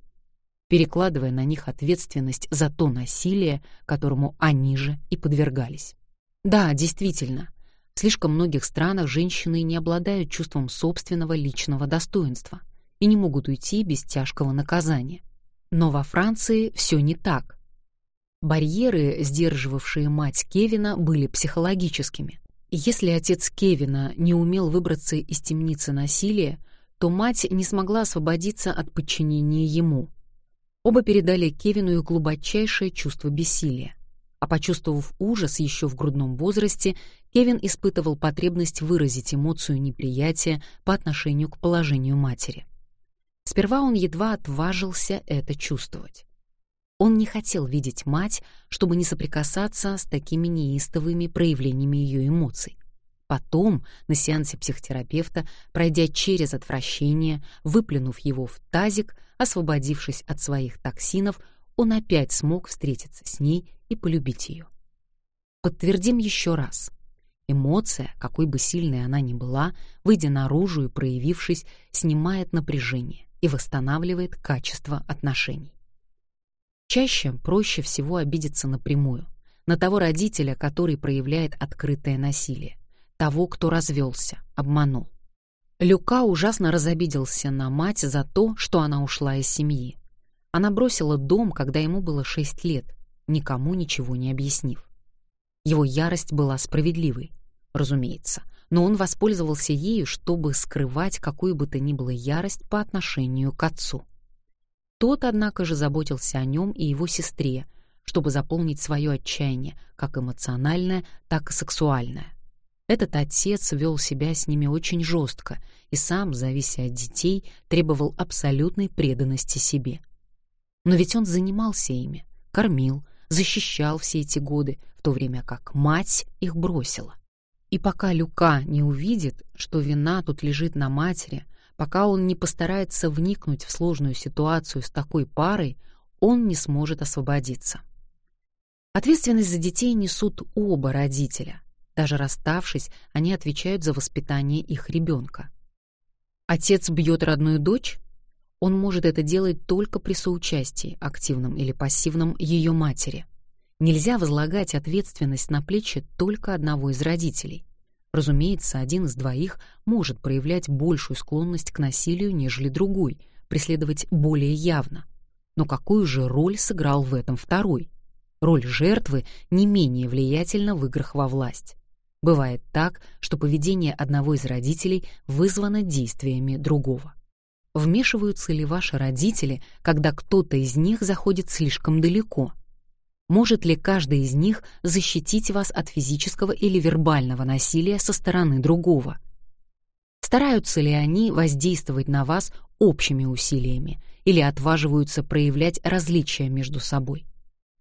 перекладывая на них ответственность за то насилие, которому они же и подвергались. Да, действительно, в слишком многих странах женщины не обладают чувством собственного личного достоинства и не могут уйти без тяжкого наказания. Но во Франции все не так. Барьеры, сдерживавшие мать Кевина, были психологическими. И если отец Кевина не умел выбраться из темницы насилия, то мать не смогла освободиться от подчинения ему. Оба передали Кевину их глубочайшее чувство бессилия. А почувствовав ужас еще в грудном возрасте, Кевин испытывал потребность выразить эмоцию неприятия по отношению к положению матери. Сперва он едва отважился это чувствовать. Он не хотел видеть мать, чтобы не соприкасаться с такими неистовыми проявлениями ее эмоций. Потом, на сеансе психотерапевта, пройдя через отвращение, выплюнув его в тазик, освободившись от своих токсинов, он опять смог встретиться с ней и полюбить ее. Подтвердим еще раз. Эмоция, какой бы сильной она ни была, выйдя наружу и проявившись, снимает напряжение и восстанавливает качество отношений. Чаще проще всего обидеться напрямую, на того родителя, который проявляет открытое насилие, того, кто развелся, обманул. Люка ужасно разобиделся на мать за то, что она ушла из семьи. Она бросила дом, когда ему было шесть лет, никому ничего не объяснив. Его ярость была справедливой, разумеется, но он воспользовался ею, чтобы скрывать какую бы то ни было ярость по отношению к отцу. Тот, однако же, заботился о нем и его сестре, чтобы заполнить свое отчаяние, как эмоциональное, так и сексуальное. Этот отец вел себя с ними очень жестко и сам, завися от детей, требовал абсолютной преданности себе. Но ведь он занимался ими, кормил, защищал все эти годы, в то время как мать их бросила. И пока Люка не увидит, что вина тут лежит на матери, пока он не постарается вникнуть в сложную ситуацию с такой парой, он не сможет освободиться. Ответственность за детей несут оба родителя. Даже расставшись, они отвечают за воспитание их ребенка. Отец бьет родную дочь? Он может это делать только при соучастии, активном или пассивном, ее матери. Нельзя возлагать ответственность на плечи только одного из родителей. Разумеется, один из двоих может проявлять большую склонность к насилию, нежели другой, преследовать более явно. Но какую же роль сыграл в этом второй? Роль жертвы не менее влиятельна в играх во власть. Бывает так, что поведение одного из родителей вызвано действиями другого. Вмешиваются ли ваши родители, когда кто-то из них заходит слишком далеко? Может ли каждый из них защитить вас от физического или вербального насилия со стороны другого? Стараются ли они воздействовать на вас общими усилиями или отваживаются проявлять различия между собой?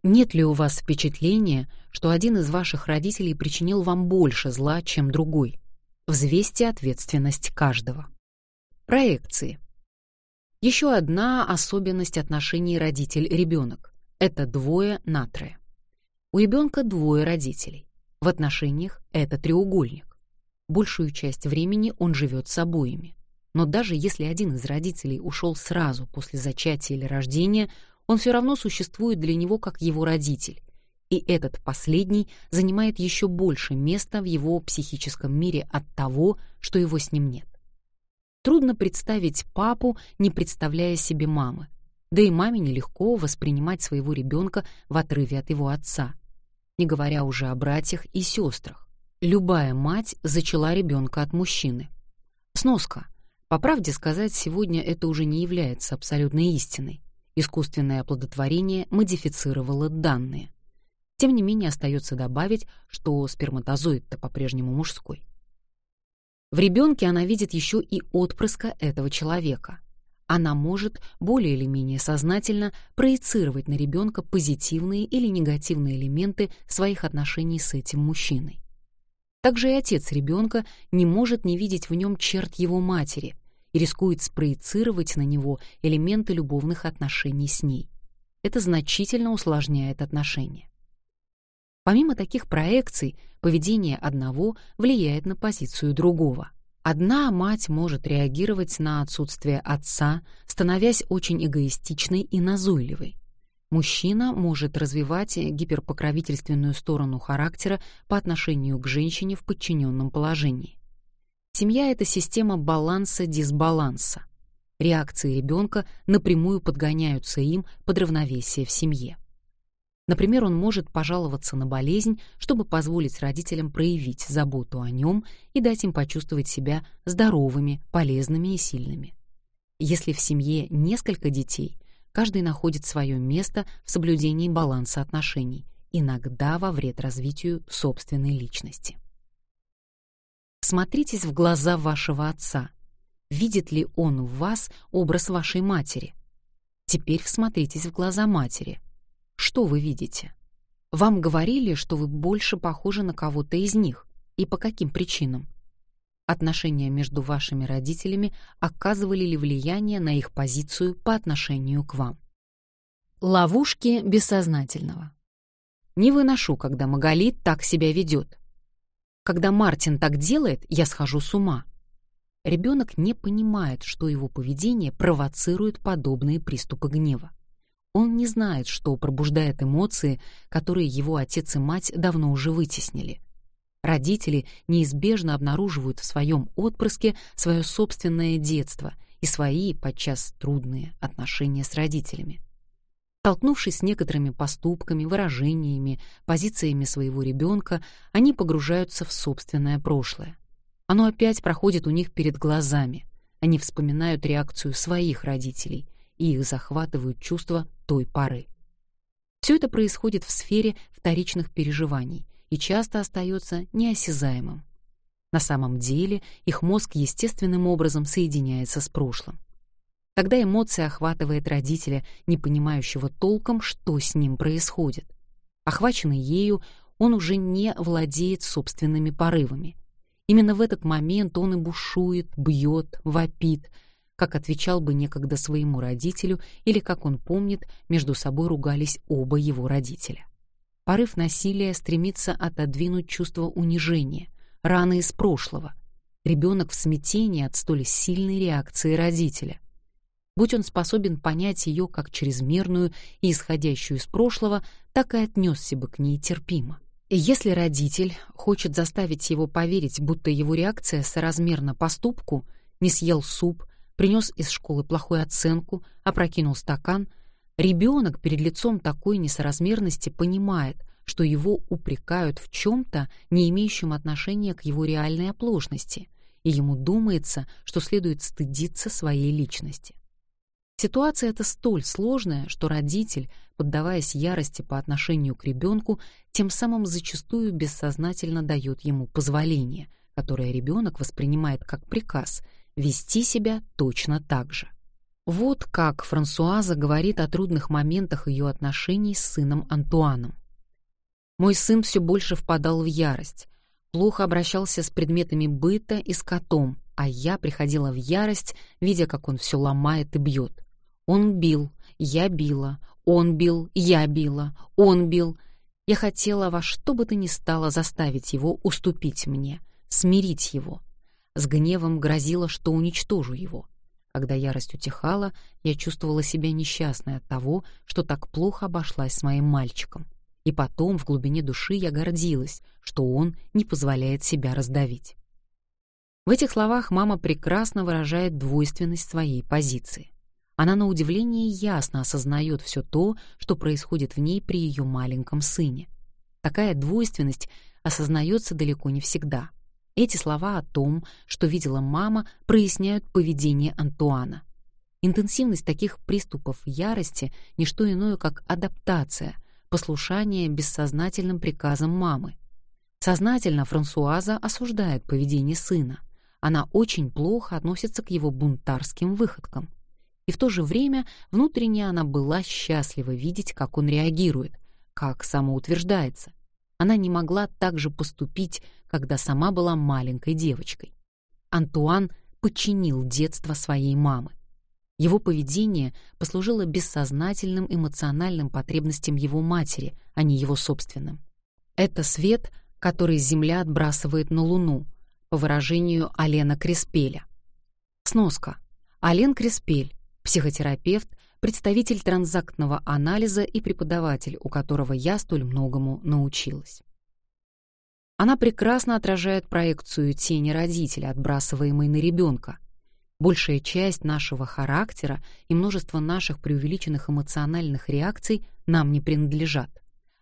Нет ли у вас впечатления, что один из ваших родителей причинил вам больше зла, чем другой? Взвесьте ответственность каждого. Проекции. Еще одна особенность отношений родитель-ребенок. Это двое на трое. У ребенка двое родителей. В отношениях это треугольник. Большую часть времени он живет с обоими. Но даже если один из родителей ушел сразу после зачатия или рождения, он все равно существует для него как его родитель. И этот последний занимает еще больше места в его психическом мире от того, что его с ним нет. Трудно представить папу, не представляя себе мамы, да и маме нелегко воспринимать своего ребенка в отрыве от его отца, не говоря уже о братьях и сестрах. Любая мать зачала ребенка от мужчины. Сноска. По правде сказать, сегодня это уже не является абсолютной истиной. Искусственное оплодотворение модифицировало данные. Тем не менее остается добавить, что сперматозоид-то по-прежнему мужской. В ребенке она видит еще и отпрыска этого человека она может более или менее сознательно проецировать на ребенка позитивные или негативные элементы своих отношений с этим мужчиной. Также и отец ребенка не может не видеть в нем черт его матери и рискует спроецировать на него элементы любовных отношений с ней. Это значительно усложняет отношения. Помимо таких проекций, поведение одного влияет на позицию другого — Одна мать может реагировать на отсутствие отца, становясь очень эгоистичной и назойливой. Мужчина может развивать гиперпокровительственную сторону характера по отношению к женщине в подчиненном положении. Семья — это система баланса-дисбаланса. Реакции ребенка напрямую подгоняются им под равновесие в семье. Например, он может пожаловаться на болезнь, чтобы позволить родителям проявить заботу о нем и дать им почувствовать себя здоровыми, полезными и сильными. Если в семье несколько детей, каждый находит свое место в соблюдении баланса отношений, иногда во вред развитию собственной личности. Смотритесь в глаза вашего отца. Видит ли он в вас образ вашей матери? Теперь всмотритесь в глаза матери — что вы видите? Вам говорили, что вы больше похожи на кого-то из них. И по каким причинам? Отношения между вашими родителями оказывали ли влияние на их позицию по отношению к вам? Ловушки бессознательного. Не выношу, когда Магалит так себя ведет. Когда Мартин так делает, я схожу с ума. Ребенок не понимает, что его поведение провоцирует подобные приступы гнева. Он не знает, что пробуждает эмоции, которые его отец и мать давно уже вытеснили. Родители неизбежно обнаруживают в своем отпрыске свое собственное детство и свои, подчас трудные, отношения с родителями. Столкнувшись с некоторыми поступками, выражениями, позициями своего ребенка, они погружаются в собственное прошлое. Оно опять проходит у них перед глазами. Они вспоминают реакцию своих родителей, и их захватывают чувства той поры. Все это происходит в сфере вторичных переживаний и часто остается неосязаемым. На самом деле их мозг естественным образом соединяется с прошлым. Тогда эмоция охватывает родителя, не понимающего толком, что с ним происходит. Охваченный ею, он уже не владеет собственными порывами. Именно в этот момент он и бушует, бьет, вопит, как отвечал бы некогда своему родителю или, как он помнит, между собой ругались оба его родителя. Порыв насилия стремится отодвинуть чувство унижения, раны из прошлого. Ребенок в смятении от столь сильной реакции родителя — Будь он способен понять ее как чрезмерную и исходящую из прошлого, так и отнесся бы к ней терпимо. Если родитель хочет заставить его поверить, будто его реакция соразмерна поступку, не съел суп, принес из школы плохую оценку, опрокинул стакан, ребенок перед лицом такой несоразмерности понимает, что его упрекают в чем-то, не имеющем отношения к его реальной оплошности, и ему думается, что следует стыдиться своей личности. Ситуация эта столь сложная, что родитель, поддаваясь ярости по отношению к ребенку, тем самым зачастую бессознательно дает ему позволение, которое ребенок воспринимает как приказ вести себя точно так же. Вот как Франсуаза говорит о трудных моментах ее отношений с сыном Антуаном. «Мой сын все больше впадал в ярость, плохо обращался с предметами быта и с котом, а я приходила в ярость, видя, как он все ломает и бьет. Он бил, я била, он бил, я била, он бил. Я хотела во что бы то ни стало заставить его уступить мне, смирить его. С гневом грозила, что уничтожу его. Когда ярость утихала, я чувствовала себя несчастной от того, что так плохо обошлась с моим мальчиком. И потом в глубине души я гордилась, что он не позволяет себя раздавить. В этих словах мама прекрасно выражает двойственность своей позиции. Она на удивление ясно осознает все то, что происходит в ней при ее маленьком сыне. Такая двойственность осознается далеко не всегда. Эти слова о том, что видела мама, проясняют поведение Антуана. Интенсивность таких приступов ярости — не что иное, как адаптация, послушание бессознательным приказам мамы. Сознательно Франсуаза осуждает поведение сына. Она очень плохо относится к его бунтарским выходкам и в то же время внутренне она была счастлива видеть, как он реагирует, как самоутверждается. Она не могла так же поступить, когда сама была маленькой девочкой. Антуан подчинил детство своей мамы. Его поведение послужило бессознательным эмоциональным потребностям его матери, а не его собственным. Это свет, который Земля отбрасывает на Луну, по выражению Алена Креспеля. Сноска. Ален Креспель психотерапевт, представитель транзактного анализа и преподаватель, у которого я столь многому научилась. Она прекрасно отражает проекцию тени родителя, отбрасываемой на ребенка. Большая часть нашего характера и множество наших преувеличенных эмоциональных реакций нам не принадлежат.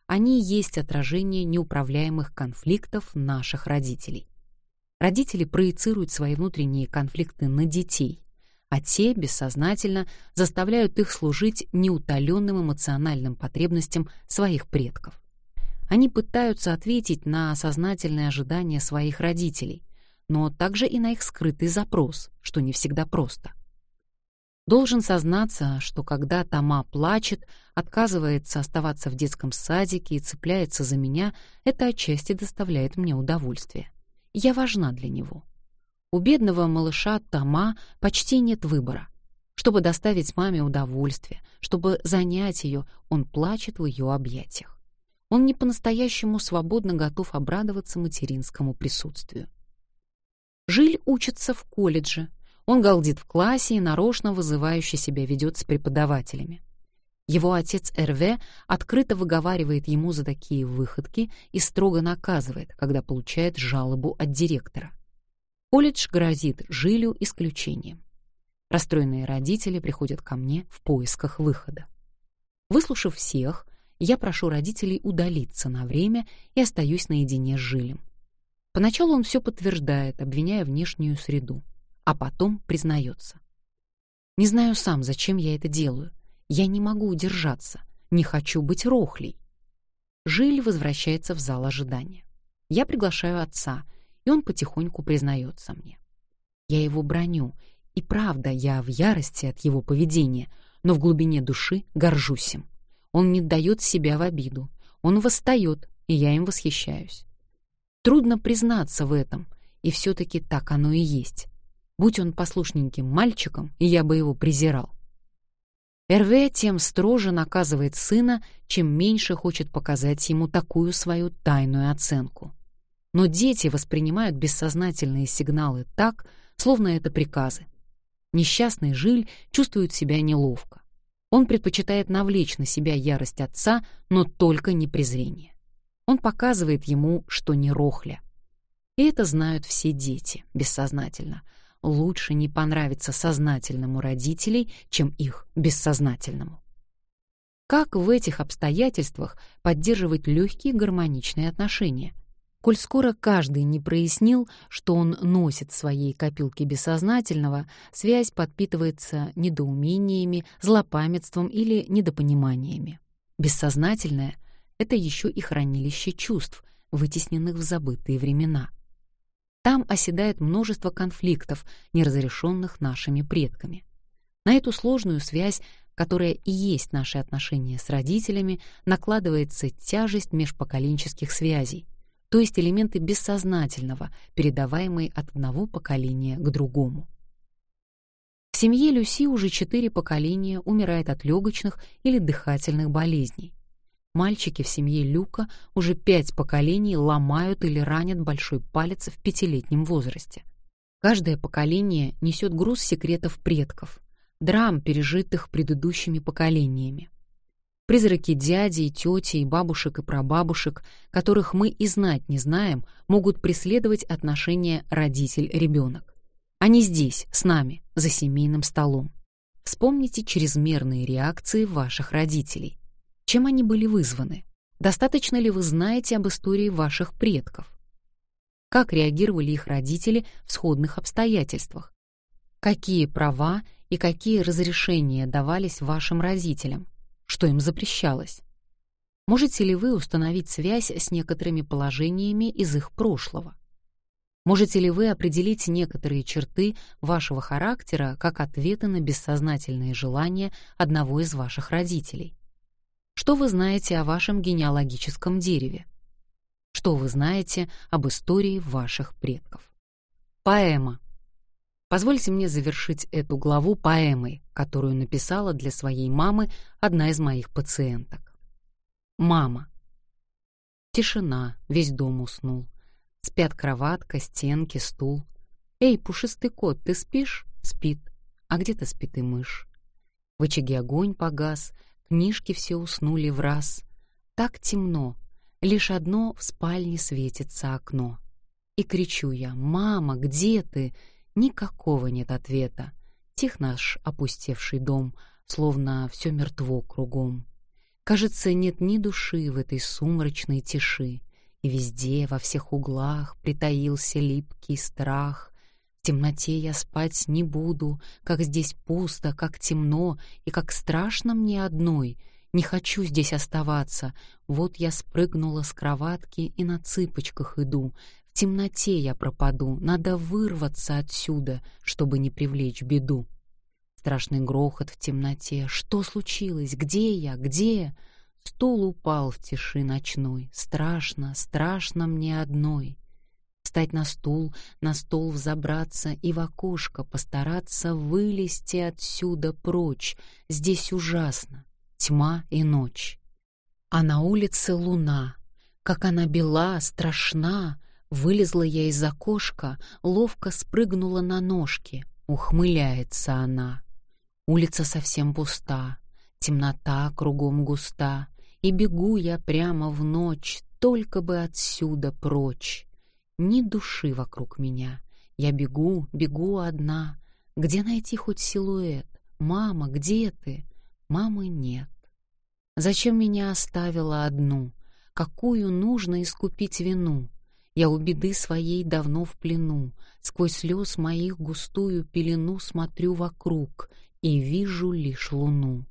Они есть отражение неуправляемых конфликтов наших родителей. Родители проецируют свои внутренние конфликты на детей, а те бессознательно заставляют их служить неутоленным эмоциональным потребностям своих предков. Они пытаются ответить на сознательные ожидания своих родителей, но также и на их скрытый запрос, что не всегда просто. Должен сознаться, что когда Тома плачет, отказывается оставаться в детском садике и цепляется за меня, это отчасти доставляет мне удовольствие. Я важна для него. У бедного малыша Тома почти нет выбора. Чтобы доставить маме удовольствие, чтобы занять ее, он плачет в ее объятиях. Он не по-настоящему свободно готов обрадоваться материнскому присутствию. Жиль учится в колледже. Он галдит в классе и нарочно вызывающе себя ведет с преподавателями. Его отец Эрве открыто выговаривает ему за такие выходки и строго наказывает, когда получает жалобу от директора. Колледж грозит Жилю исключением. Расстроенные родители приходят ко мне в поисках выхода. Выслушав всех, я прошу родителей удалиться на время и остаюсь наедине с Жилем. Поначалу он все подтверждает, обвиняя внешнюю среду, а потом признается. Не знаю сам, зачем я это делаю. Я не могу удержаться, не хочу быть рохлей. Жиль возвращается в зал ожидания. Я приглашаю отца, и он потихоньку признается мне. Я его броню, и правда, я в ярости от его поведения, но в глубине души горжусь им. Он не дает себя в обиду, он восстает, и я им восхищаюсь. Трудно признаться в этом, и все-таки так оно и есть. Будь он послушненьким мальчиком, я бы его презирал. Эрве тем строже наказывает сына, чем меньше хочет показать ему такую свою тайную оценку. Но дети воспринимают бессознательные сигналы так, словно это приказы. Несчастный Жиль чувствует себя неловко. Он предпочитает навлечь на себя ярость отца, но только не презрение. Он показывает ему, что не рохля. И это знают все дети, бессознательно — лучше не понравиться сознательному родителей, чем их бессознательному. Как в этих обстоятельствах поддерживать легкие гармоничные отношения? Коль скоро каждый не прояснил, что он носит своей копилке бессознательного, связь подпитывается недоумениями, злопамятством или недопониманиями. Бессознательное — это еще и хранилище чувств, вытесненных в забытые времена. Там оседает множество конфликтов, неразрешенных нашими предками. На эту сложную связь, которая и есть наши отношения с родителями, накладывается тяжесть межпоколенческих связей, то есть элементы бессознательного, передаваемые от одного поколения к другому. В семье Люси уже четыре поколения умирает от легочных или дыхательных болезней. Мальчики в семье Люка уже пять поколений ломают или ранят большой палец в пятилетнем возрасте. Каждое поколение несет груз секретов предков, драм, пережитых предыдущими поколениями. Призраки дяди и тети, и бабушек и прабабушек, которых мы и знать не знаем, могут преследовать отношения родитель-ребенок. Они здесь, с нами, за семейным столом. Вспомните чрезмерные реакции ваших родителей. Чем они были вызваны? Достаточно ли вы знаете об истории ваших предков? Как реагировали их родители в сходных обстоятельствах? Какие права и какие разрешения давались вашим родителям? Что им запрещалось? Можете ли вы установить связь с некоторыми положениями из их прошлого? Можете ли вы определить некоторые черты вашего характера как ответы на бессознательные желания одного из ваших родителей? Что вы знаете о вашем генеалогическом дереве? Что вы знаете об истории ваших предков? Поэма. Позвольте мне завершить эту главу поэмой, которую написала для своей мамы одна из моих пациенток. Мама. Тишина, весь дом уснул. Спят кроватка, стенки, стул. Эй, пушистый кот, ты спишь? Спит. А где-то спит и мышь. В очаге огонь погас, Книжки все уснули в раз. Так темно, лишь одно в спальне светится окно. И кричу я: "Мама, где ты?" Никакого нет ответа. Тих наш опустевший дом, словно все мертво кругом. Кажется, нет ни души в этой сумрачной тиши, и везде, во всех углах притаился липкий страх, темноте я спать не буду, как здесь пусто, как темно и как страшно мне одной. Не хочу здесь оставаться. Вот я спрыгнула с кроватки и на цыпочках иду. Темноте я пропаду, надо вырваться отсюда, чтобы не привлечь беду. Страшный грохот в темноте. Что случилось? Где я? Где? Стул упал в тиши ночной. Страшно, страшно мне одной. Встать на стул, на стол взобраться и в окошко постараться вылезти отсюда прочь. Здесь ужасно. Тьма и ночь. А на улице луна. Как она бела, страшна. Вылезла я из окошка, ловко спрыгнула на ножки. Ухмыляется она. Улица совсем пуста. Темнота кругом густа. И бегу я прямо в ночь, только бы отсюда прочь. Ни души вокруг меня. Я бегу, бегу одна. Где найти хоть силуэт? Мама, где ты? Мамы нет. Зачем меня оставила одну? Какую нужно искупить вину? Я у беды своей давно в плену. Сквозь слез моих густую пелену смотрю вокруг и вижу лишь луну.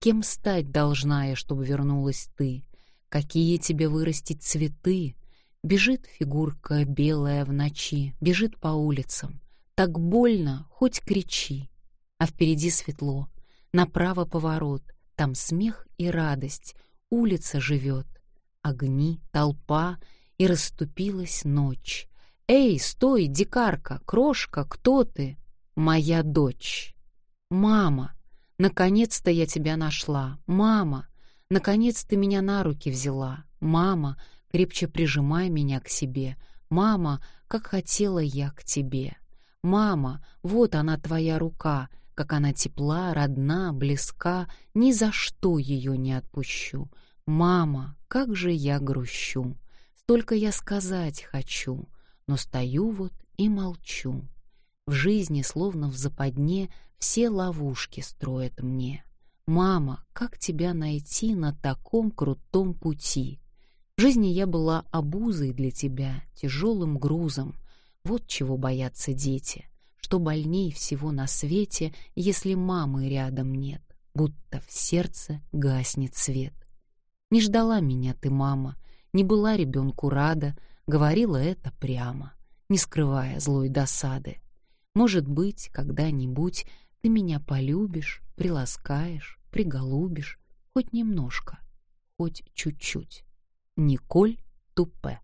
Кем стать должна я, чтобы вернулась ты? Какие тебе вырастить цветы? Бежит фигурка белая в ночи, бежит по улицам. Так больно, хоть кричи. А впереди светло, направо поворот, там смех и радость, улица живет. Огни, толпа, и расступилась ночь. «Эй, стой, дикарка, крошка, кто ты?» «Моя дочь». «Мама, наконец-то я тебя нашла. Мама, наконец ты меня на руки взяла. Мама, крепче прижимай меня к себе. Мама, как хотела я к тебе. Мама, вот она твоя рука, как она тепла, родна, близка, ни за что ее не отпущу. Мама, как же я грущу. Столько я сказать хочу, но стою вот и молчу. В жизни, словно в западне, все ловушки строят мне. Мама, как тебя найти на таком крутом пути? В жизни я была обузой для тебя, тяжелым грузом. Вот чего боятся дети, что больней всего на свете, если мамы рядом нет, будто в сердце гаснет свет. Не ждала меня ты, мама, не была ребенку рада, говорила это прямо, не скрывая злой досады. Может быть, когда-нибудь ты меня полюбишь, приласкаешь, приголубишь, хоть немножко, хоть чуть-чуть. Николь Тупе.